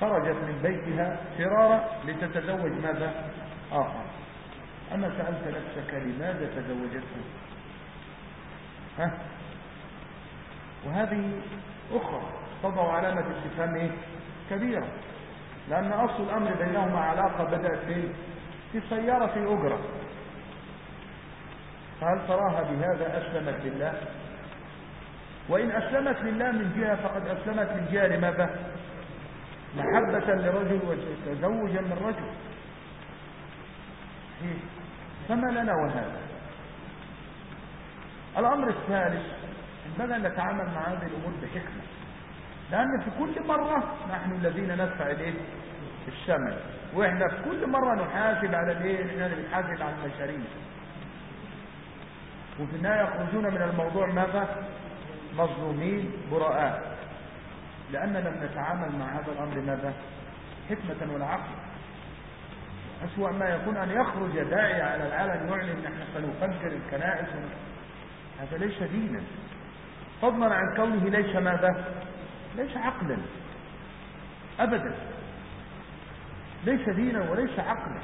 خرجت من بيتها فرارا لتتزوج ماذا؟ آخر. أما سألت نفسك لماذا تزوجته؟ ها؟ وهذه أخرى تضع علامة استفهام إيه؟ كبيرة. لأن أصل الأمر بينهما علاقة بدأت في في سيارة أجرة. فهل تراها بهذا أسلمت لله؟ وإن أسلمت لله من جهة فقد أسلمت من جهة لماذا؟ محبة لرجل وتزوجا من رجل. فما لنا وهذا؟ الأمر الثالث أن نتعامل مع هذه الأمور بحكمة. لأن في كل مرة نحن الذين ندفع إليه الثمن وإحنا في كل مرة نحاسب على الإيه؟ إحنا بنحاسب على المشاريع وفي النهاية يخرجون من الموضوع ماذا؟ مظلومين براء لأننا لم نتعامل مع هذا الأمر ماذا؟ حكمة ولا عقل أسوأ ما يكون أن يخرج داعي على العالم يعلن أن إحنا سنفجر الكنائس هذا ليس دينا. فضلا عن كونه ليس ماذا؟ ليس عقلا. أبدا. ليس دينا وليس عقلا.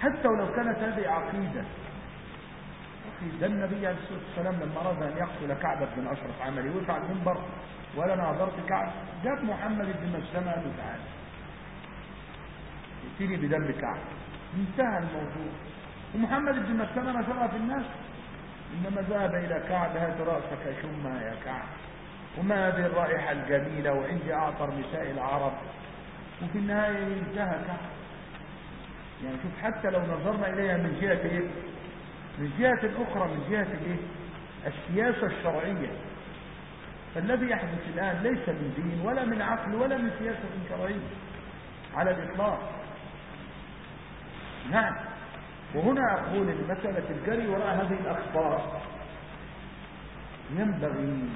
حتى ولو كانت هذه عقيدة. ده النبي عليه الصلاة والسلام لما أراد أن يقتل كعب بن أشرف وقف على المنبر ولا ناظرت كعب. جاب محمد بن مسلمة قال له بدم كعب. انتهى الموضوع. ومحمد بن مسلمة نشرها في الناس؟ إنما ذهب إلى كعب هات رأسك شمها يا كعب. وما هذه الرائحة الجميلة؟ وعندي أعطر نساء العرب. وفي النهاية انتهى كعب. يعني شوف حتى لو نظرنا إليها من جهة إيه؟ من جهة أخرى من جهة الإيه السياسة الشرعية. فالذي يحدث الآن ليس من دين ولا من عقل ولا من سياسة شرعية على الإطلاق. نعم. وهنا أقول إن مسألة الجري وراء هذه الأخبار ينبغي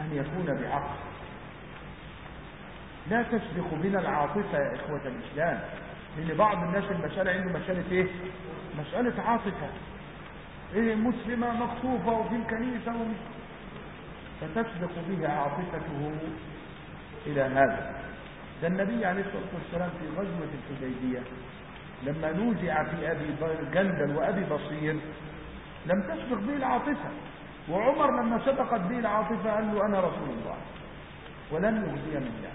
أن يكون بعقل. لا تسبق بنا العاطفة يا إخوة الإسلام. لأن بعض الناس المسألة عنده مسألة إيه؟ مسألة عاطفة. إيه مسلمة مخطوفة وفي الكنيسة ومش فتسبق به عاطفته إلى هذا ده النبي عليه الصلاة والسلام في غزوة الحديبية لما نوزع في أبي جندل وأبي بصير لم تسبق به العاطفة. وعمر لما سبقت به العاطفة قال له أنا رسول الله ولن من ذلك.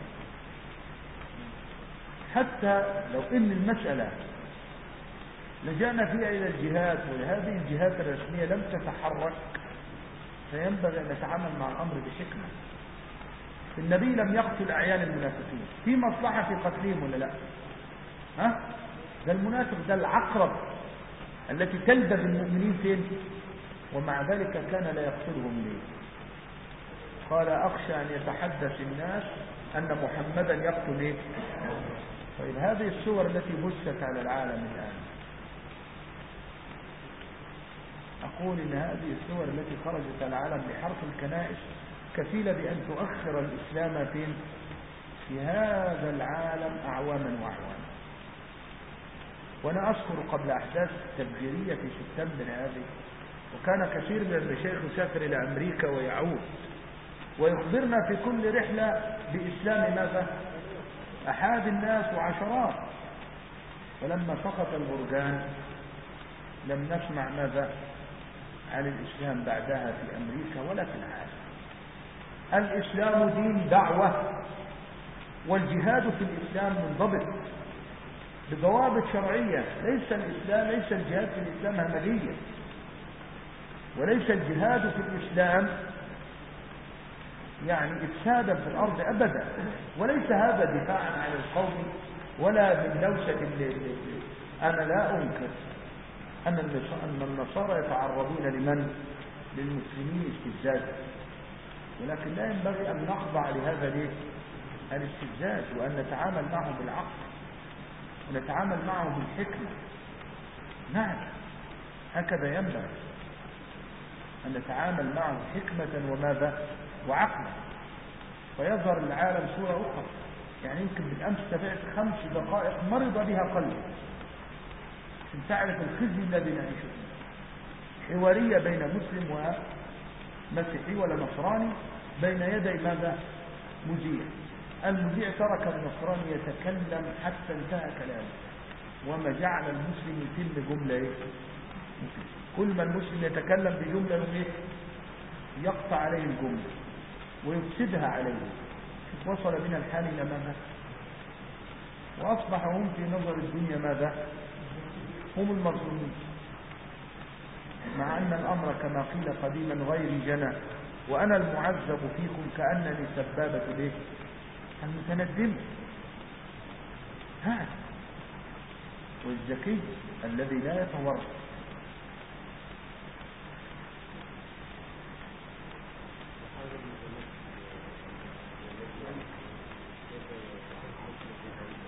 حتى لو إن المسألة لجأنا فيها إلى الجهات وهذه الجهات الرسمية لم تتحرك فينبغي أن نتعامل مع الأمر بحكمة. النبي لم يقتل أعيان المنافقين. في مصلحة في قتلهم ولا لا؟ ها؟ ده المنافق ده العقرب التي تلدغ المؤمنين فين؟ ومع ذلك كان لا يقتلهم ليه؟ قال أخشى أن يتحدث الناس أن محمدا يقتل إيه؟ طيب هذه الصور التي بثت على العالم الآن. أقول إن هذه الصور التي خرجت على العالم لحرق الكنائس كفيلة بأن تؤخر الإسلام فين في هذا العالم أعواما وأعواما. وأنا أذكر قبل أحداث التفجيرية في سبتمبر هذه وكان كثير من المشايخ يسافر إلى أمريكا ويعود ويخبرنا في كل رحلة بإسلام ماذا؟ أحاد الناس وعشرات. ولما سقط البرجان لم نسمع ماذا؟ عن الإسلام بعدها في أمريكا ولا في العالم؟ الإسلام دين دعوة والجهاد في الإسلام منضبط بضوابط شرعية. ليس الإسلام ليس الجهاد في الإسلام هملية وليس الجهاد في الإسلام يعني إفسادا في الأرض أبدا. وليس هذا دفاعا عن القوم ولا من لوسة أنا لا أنكر أن النصارى يتعرضون لمن؟ للمسلمين استفزازا ولكن لا ينبغي أن نخضع لهذا ليه؟ الاستفزاز وأن نتعامل معهم بالعقل ونتعامل معهم بالحكمة. نعم هكذا ينبغي أن نتعامل معه حكمة وماذا؟ وعقلا. فيظهر العالم صورة أخرى. يعني يمكن بالأمس تابعت خمس دقائق مرض بها قلبي. عشان تعرف الخزي الذي نعيش فيه. حوارية بين مسلم ومسيحي ولا نصراني بين يدي ماذا؟ مذيع. المذيع ترك النصراني يتكلم حتى انتهى كلامه. وما جعل المسلم يتم جملة إيه كل ما المسلم يتكلم بجملة إيه؟ يقطع عليه الجملة ويفسدها عليه. وصل بنا الحال إلى ماذا؟ وأصبح هم في نظر الدنيا ماذا؟ هم المظلومين مع أن الأمر كما قيل قديما غير جنى وأنا المعذب فيكم كأنني سبابة ليه المتندم. هذا والذكي الذي لا يتورط.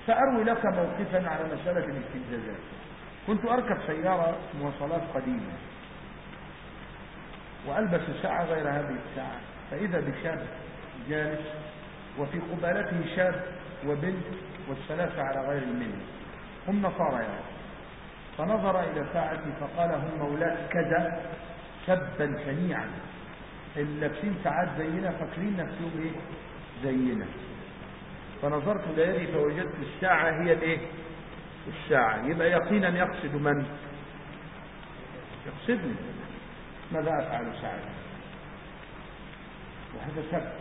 سأروي لك موقفا على مسألة الاستنجازات. كنت أركب سيارة مواصلات قديمة وألبس ساعة غير هذه الساعة فإذا بشاب جالس وفي قبالته شاب وبنت والثلاثة على غير المنه هم نصارى يعني. فنظر إلى ساعتي فقال هم مولاة كذا سبا شنيعا اللابسين ساعات زينا فاكرين نفسهم إيه؟ زينا فنظرت ليدي فوجدت الساعة هي الايه الساعة. يبقى يقينا يقصد من؟ يقصدني. ماذا أفعل ساعتي وهذا سبب.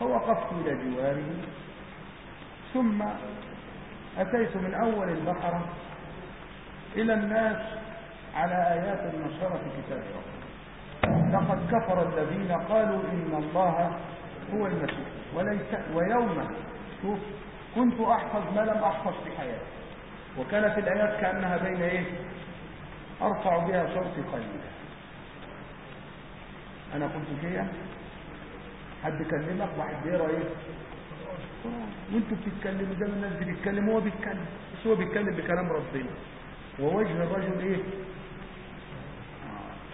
فوقفت إلى جواره ثم أتيت من أول البقرة إلى الناس على آيات النصارى في كتاب ربنا لقد كفر الذين قالوا إن الله هو المسيح وليس ويوم شوف كنت أحفظ ما لم أحفظ في حياتي. وكانت الآيات كأنها بين إيه؟ أرفع بها صوتي قليلا. أنا كنت فيها؟ حد كلمك واحد بيقرا إيه؟ وأنتوا بتتكلموا ما الناس بتتكلم هو بيتكلم. بس هو بيتكلم بكلام ربنا. ووجه الرجل إيه؟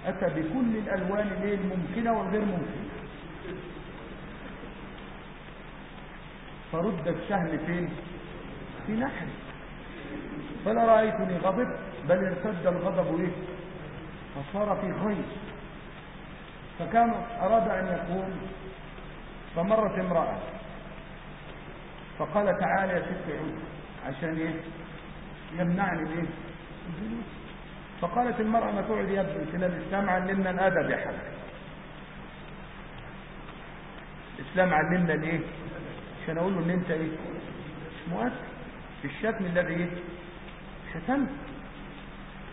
أتى بكل الألوان الإيه؟ الممكنة والغير ممكنة. فرد السهم فين؟ في نحري فلا رأيتني غضبت بل ارتد الغضب إيه فصار في غيظ فكان أراد أن يقوم فمرت امرأة. فقال تعالى يا ست عود عشان إيه؟ يمنعني إيه الجلوس فقالت المرأة ما تقعد يا ابني كده الإسلام علمنا الأدب يا حبيبي. الإسلام علمنا الإيه؟ عشان أقول له إن أنت إيه؟ مش مؤثر في الشتم الذي إيه؟ شتمت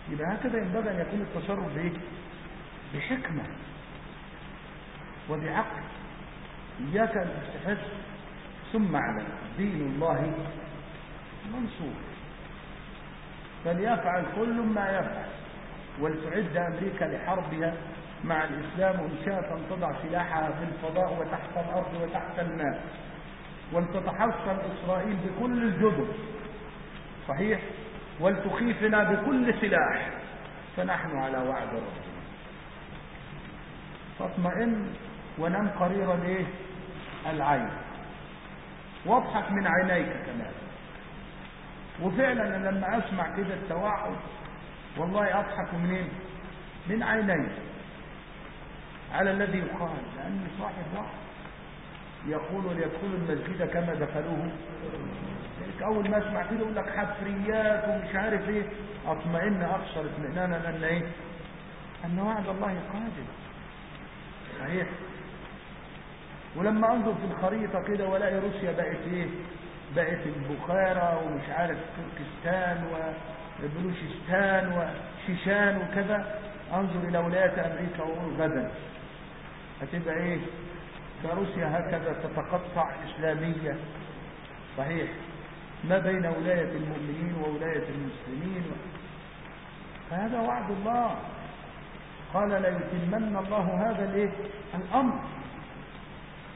يبقى هكذا ينبغي أن يكون التصرف بإيه؟ بحكمة وبعقل. إياك أن تستفز ثم اعلم دين الله منصور. فليفعل كل ما يفعل. ولتعد أمريكا لحربها مع الإسلام. إن شاءت أن تضع سلاحها في الفضاء وتحت الأرض وتحت الماء. ولتتحصن إسرائيل بكل الجدر صحيح؟ ولتخيفنا بكل سلاح فنحن على وعد ربنا. فاطمئن ونم قريرا إيه؟ العين. واضحك من عينيك كمان. وفعلا لما أسمع كده التوعد والله أضحك منين؟ من عيني على الذي يقال لأني صاحب وعد يقول ليدخلوا المسجد كما دخلوه. أول ما أسمع كده يقول لك حفريات ومش عارف إيه. أطمئن أكثر اطمئنانا ان إيه. أن وعد الله قادم صحيح. ولما أنظر في الخريطة كده وألاقي روسيا بقت إيه؟ بقت البخارى ومش عارف تركستان وبلوشستان وشيشان وكذا. أنظر إلى ولايات أمريكا وأقول غدا. هتبقى إيه؟ كروسيا هكذا تتقطع اسلامية صحيح. ما بين ولاية المؤمنين وولاية المسلمين؟ فهذا وعد الله. قال ليتمن الله هذا الإيه؟ الأمر.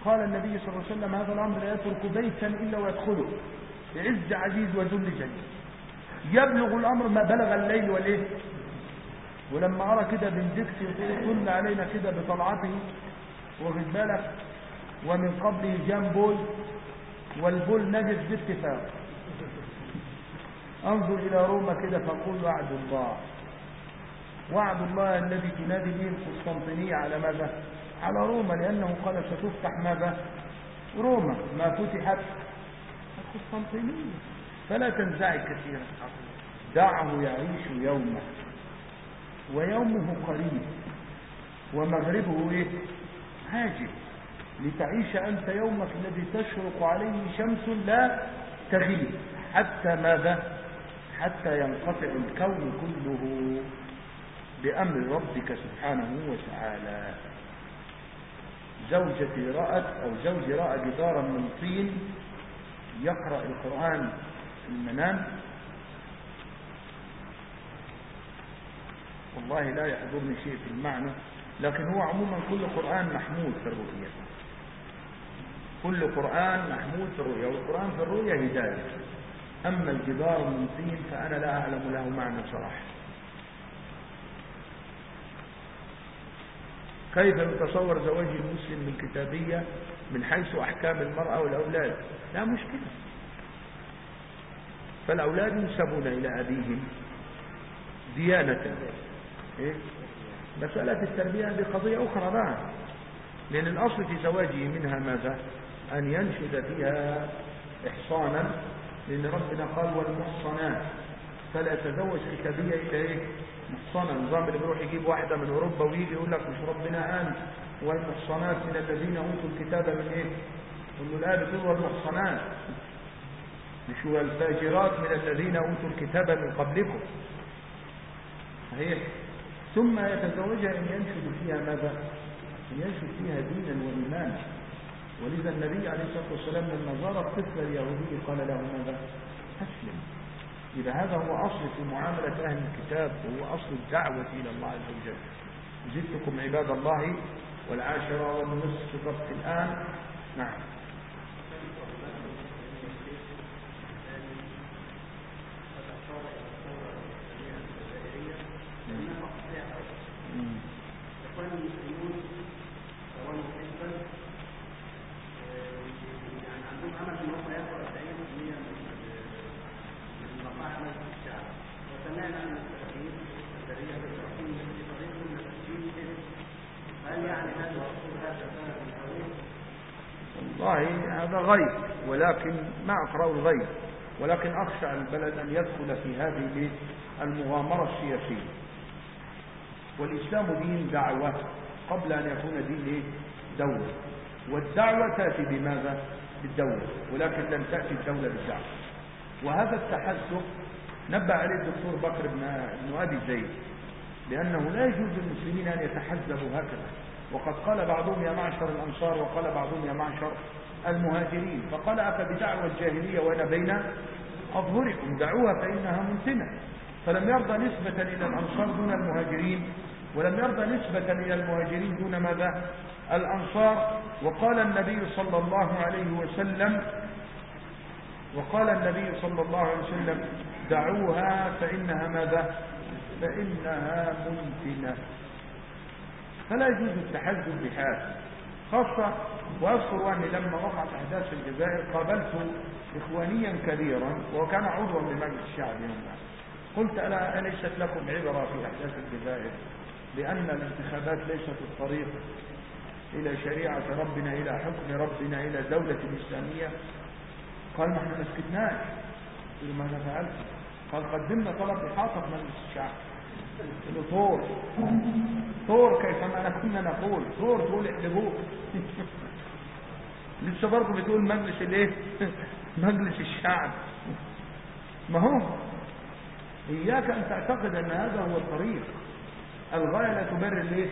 قال النبي صلى الله عليه وسلم هذا الأمر لا يترك بيتا إلا ويدخله بعز عزيز وذل جليل. يبلغ الأمر ما بلغ الليل والليل ولما أرى كده بندكت يطل علينا كده بطلعته واخد بالك ومن قبله جام بول والبول نجس باتفاق. انظر إلى روما كده فقول وعد الله. وعد الله الذي تنادي به القسطنطينية على ماذا؟ على روما لأنه قال ستفتح ماذا؟ روما. ما فتحت القسطنطينية. فلا تنزعج كثيرا. دعه يعيش يومه. ويومه قريب. ومغربه إيه؟ هاجب لتعيش أنت يومك الذي تشرق عليه شمس لا تغيب. حتى ماذا؟ حتى ينقطع الكون كله بأمر ربك سبحانه وتعالى. زوجتي رأت أو زوجي رأى جدارا من طين يقرأ القرآن في المنام. والله لا يحضرني شيء في المعنى لكن هو عموما كل قرآن محمود في الرؤية. كل قرآن محمود في الرؤية والقرآن في الرؤية هداية. أما الجدار من فأنا لا أعلم له معنى صراحة. كيف يتصور زواج المسلم من كتابية من حيث أحكام المرأة والأولاد؟ لا مشكلة. فالأولاد ينسبون إلى أبيهم ديانة. إيه؟ مسألة التربية هذه قضية أخرى بقى. لأن الأصل في زواجه منها ماذا؟ أن ينشد فيها إحصانا لأن ربنا قال والمحصنات. فلا يتزوج كتابية إلا إيه؟ محصنة النظام اللي بيروح يجيب واحدة من أوروبا ويجي يقول لك مش ربنا قال والمحصنات من الذين أوتوا الكتاب من إيه؟ يقول له الآية بتقول والمحصنات. مش والفاجرات من الذين أوتوا الكتاب من قبلكم. صحيح؟ ثم يتزوجها أن ينشد فيها ماذا؟ أن ينشد فيها دينا وإيمانا. ولذا النبي عليه الصلاة والسلام لما زار الطفل اليهودي قال له ماذا؟ أسلم. إذا هذا هو أصل في معاملة أهل الكتاب وهو أصل الدعوة إلى الله عز وجل. زدتكم عباد الله والعاشرة والنصف ضبط الآن. نعم. والله هذا غيب ما أقرأ الغيب ولكن أخشى البلد أن يدخل في هذه المغامرة السياسية. والإسلام دين دعوة قبل أن يكون دين دولة. والدعوة تأتي بماذا؟ بالدولة ولكن لم تأتي الدولة بالدعوة وهذا التحزب نبه عليه الدكتور بكر بن أبي زيد لأنه لا يجوز للمسلمين أن يتحزبوا هكذا. وقد قال بعضهم يا معشر الأنصار وقال بعضهم يا معشر المهاجرين. فقال أفبدعوى الجاهلية وأنا بين أظهركم. دعوها فإنها منتنة فلم يرضى نسبة إلى الأنصار دون المهاجرين ولم يرضى نسبة إلى المهاجرين دون ماذا؟ الأنصار. وقال النبي صلى الله عليه وسلم وقال النبي صلى الله عليه وسلم دعوها فإنها ماذا؟ فإنها منتنة فلا يجوز التحزب بحال. خاصة وأذكر أني لما وقعت أحداث في الجزائر قابلت إخوانيا كبيرا وكان عضوا بمجلس الشعب يومها قلت ألا أليست لكم عبرة في أحداث الجزائر لأن الانتخابات ليست الطريق إلى شريعة ربنا إلى حكم ربنا إلى دولة إسلامية قال ما إحنا ما سكتناش فعلت؟ قال قدمنا طلب إحاطة مجلس الشعب. طور طور كيفما كنا نقول. طور تقول احلبوه لسه برضه بتقول مجلس الإيه؟ مجلس الشعب. ما هو إياك أن تعتقد أن هذا هو الطريق. الغاية لا تبرر الإيه؟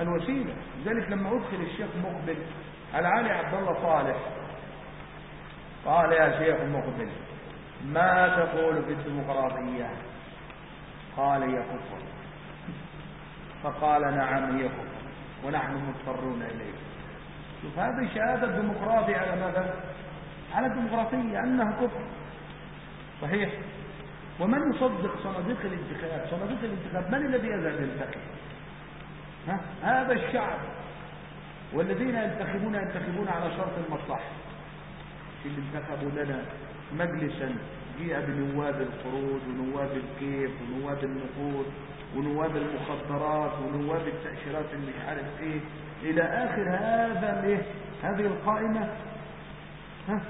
الوسيلة. لذلك لما أدخل الشيخ مقبل على علي عبد الله صالح. قال يا شيخ مقبل ما تقول في الديمقراطية؟ قال هي كفر فقال نعم هي كفر ونحن مضطرون إليه. شوف هذه شهادة ديمقراطية على ماذا؟ على الديمقراطية أنها كفر. صحيح؟ ومن يصدق صناديق الانتخاب؟ صناديق الانتخاب من الذي يذهب ينتخب؟ ها؟ هذا الشعب. والذين ينتخبون ينتخبون على شرط المصلحة. اللي انتخبوا لنا مجلسا جيء بنواب القروض ونواب الكيف ونواب النقود ونواب المخدرات ونواب التأشيرات اللي مش عارف إيه إلى آخر هذا الايه هذه القائمة؟ ها؟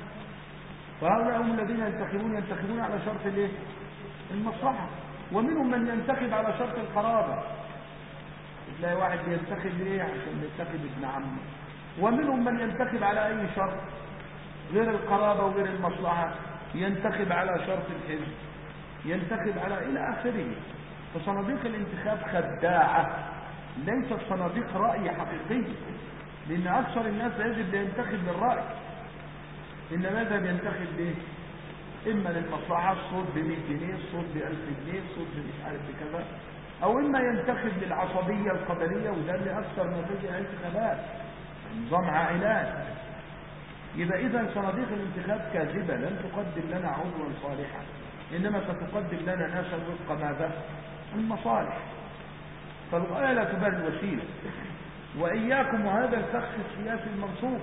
فهؤلاء هم الذين ينتخبون ينتخبون على شرط الإيه؟ المصلحة. ومنهم من ينتخب على شرط القرابة. تلاقي واحد ينتخب ليه عشان ينتخب ابن عمه. ومنهم من ينتخب على أي شرط؟ غير القرابة وغير المصلحة. ينتخب على شرط الحزب ينتخب على إلى آخره. فصناديق الانتخاب خداعة ليست صناديق رأي حقيقي. لأن أكثر الناس يجب ينتخب للرأي. إنما ماذا بينتخب ليه؟ إما للمصلحة الصوت ب 100 جنيه الصوت ب 1000 جنيه الصوت مش عارف بكذا أو إما ينتخب للعصبية القبلية وده اللي أكثر بيجي انتخابات نظام عائلات. يبقى إذا صناديق الانتخاب كاذبة لن تقدم لنا عضوا صالحا. إنما ستقدم لنا ناسا وفق ماذا؟ المصالح. فالغاية لا تبرر الوسيلة. وإياكم وهذا الفخ السياسي المنصوب.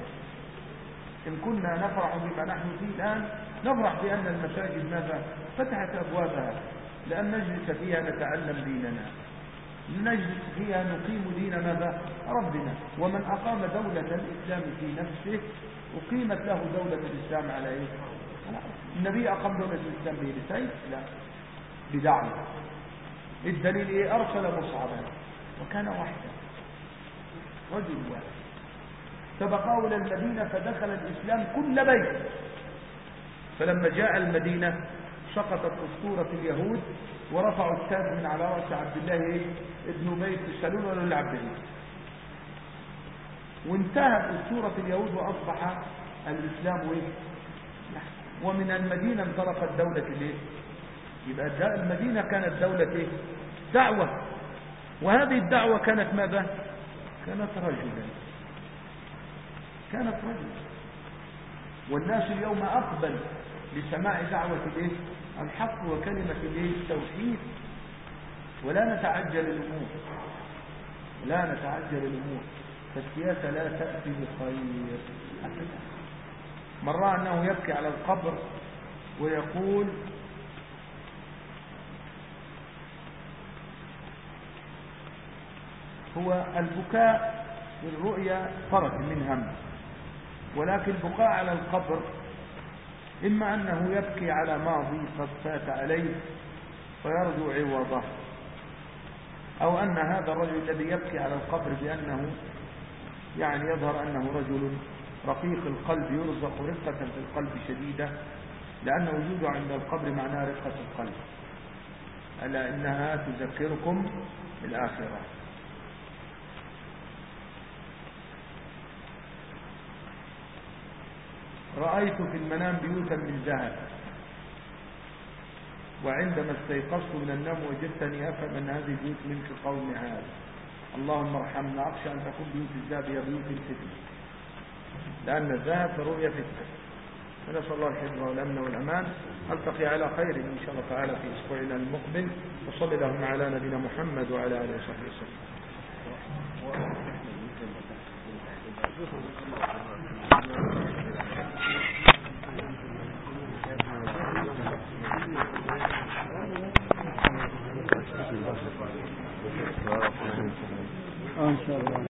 إن كنا نفرح بما نحن فيه الآن نفرح بأن المساجد ماذا؟ فتحت أبوابها. لأن نجلس فيها نتعلم ديننا. نجلس فيها نقيم دين ماذا؟ ربنا. ومن أقام دولة الإسلام في نفسه أقيمت له دولة الإسلام على إيه؟ النبي أقام دولة الإسلام به بسيف لا. بدعوة. الدليل إيه؟ أرسل مصعبا. وكان وحده رجل واحد. سبقاه إلى المدينة فدخل الإسلام كل بيت. فلما جاء المدينة سقطت أسطورة اليهود ورفعوا التاج من على رأس عبد الله ابن بيت سلول ولا لعبد الله وانتهت أسطورة اليهود وأصبح الإسلام وإيه؟ ومن المدينة انطلقت دولة الايه يبقى المدينة كانت دولة إيه؟ دعوة. وهذه الدعوة كانت ماذا؟ كانت رجلا. كانت رجلا. والناس اليوم أقبل لسماع دعوة الايه الحق وكلمة الايه التوحيد. ولا نتعجل الأمور. لا نتعجل الأمور. فالسياسة لا تأتي بخير. رأى أنه يبكي على القبر ويقول هو البكاء للرؤيا فرق من هم ولكن البكاء على القبر إما أنه يبكي على ماضي قد فات عليه فيرجو عوضه أو أن هذا الرجل الذي يبكي على القبر بأنه يعني يظهر أنه رجل رقيق القلب يرزق رقة في القلب شديدة لأن وجوده عند القبر معناه رقة القلب. ألا إنها تذكركم بالآخرة. رأيت في المنام بيوتا من ذهب وعندما استيقظت من النوم وجدتني أفهم أن هذه بيوت ملك قوم هذا. اللهم ارحمنا أخشى أن تكون بيوت الذهب هي بيوت الفتن لأن الذهب رؤية فتنة. فنسأل الله الحفظ والأمن والأمان. ألتقي على خير إن شاء الله تعالى في أسبوعنا المقبل. وصلي اللهم على نبينا محمد وعلى آله وصحبه وسلم. ان شاء الله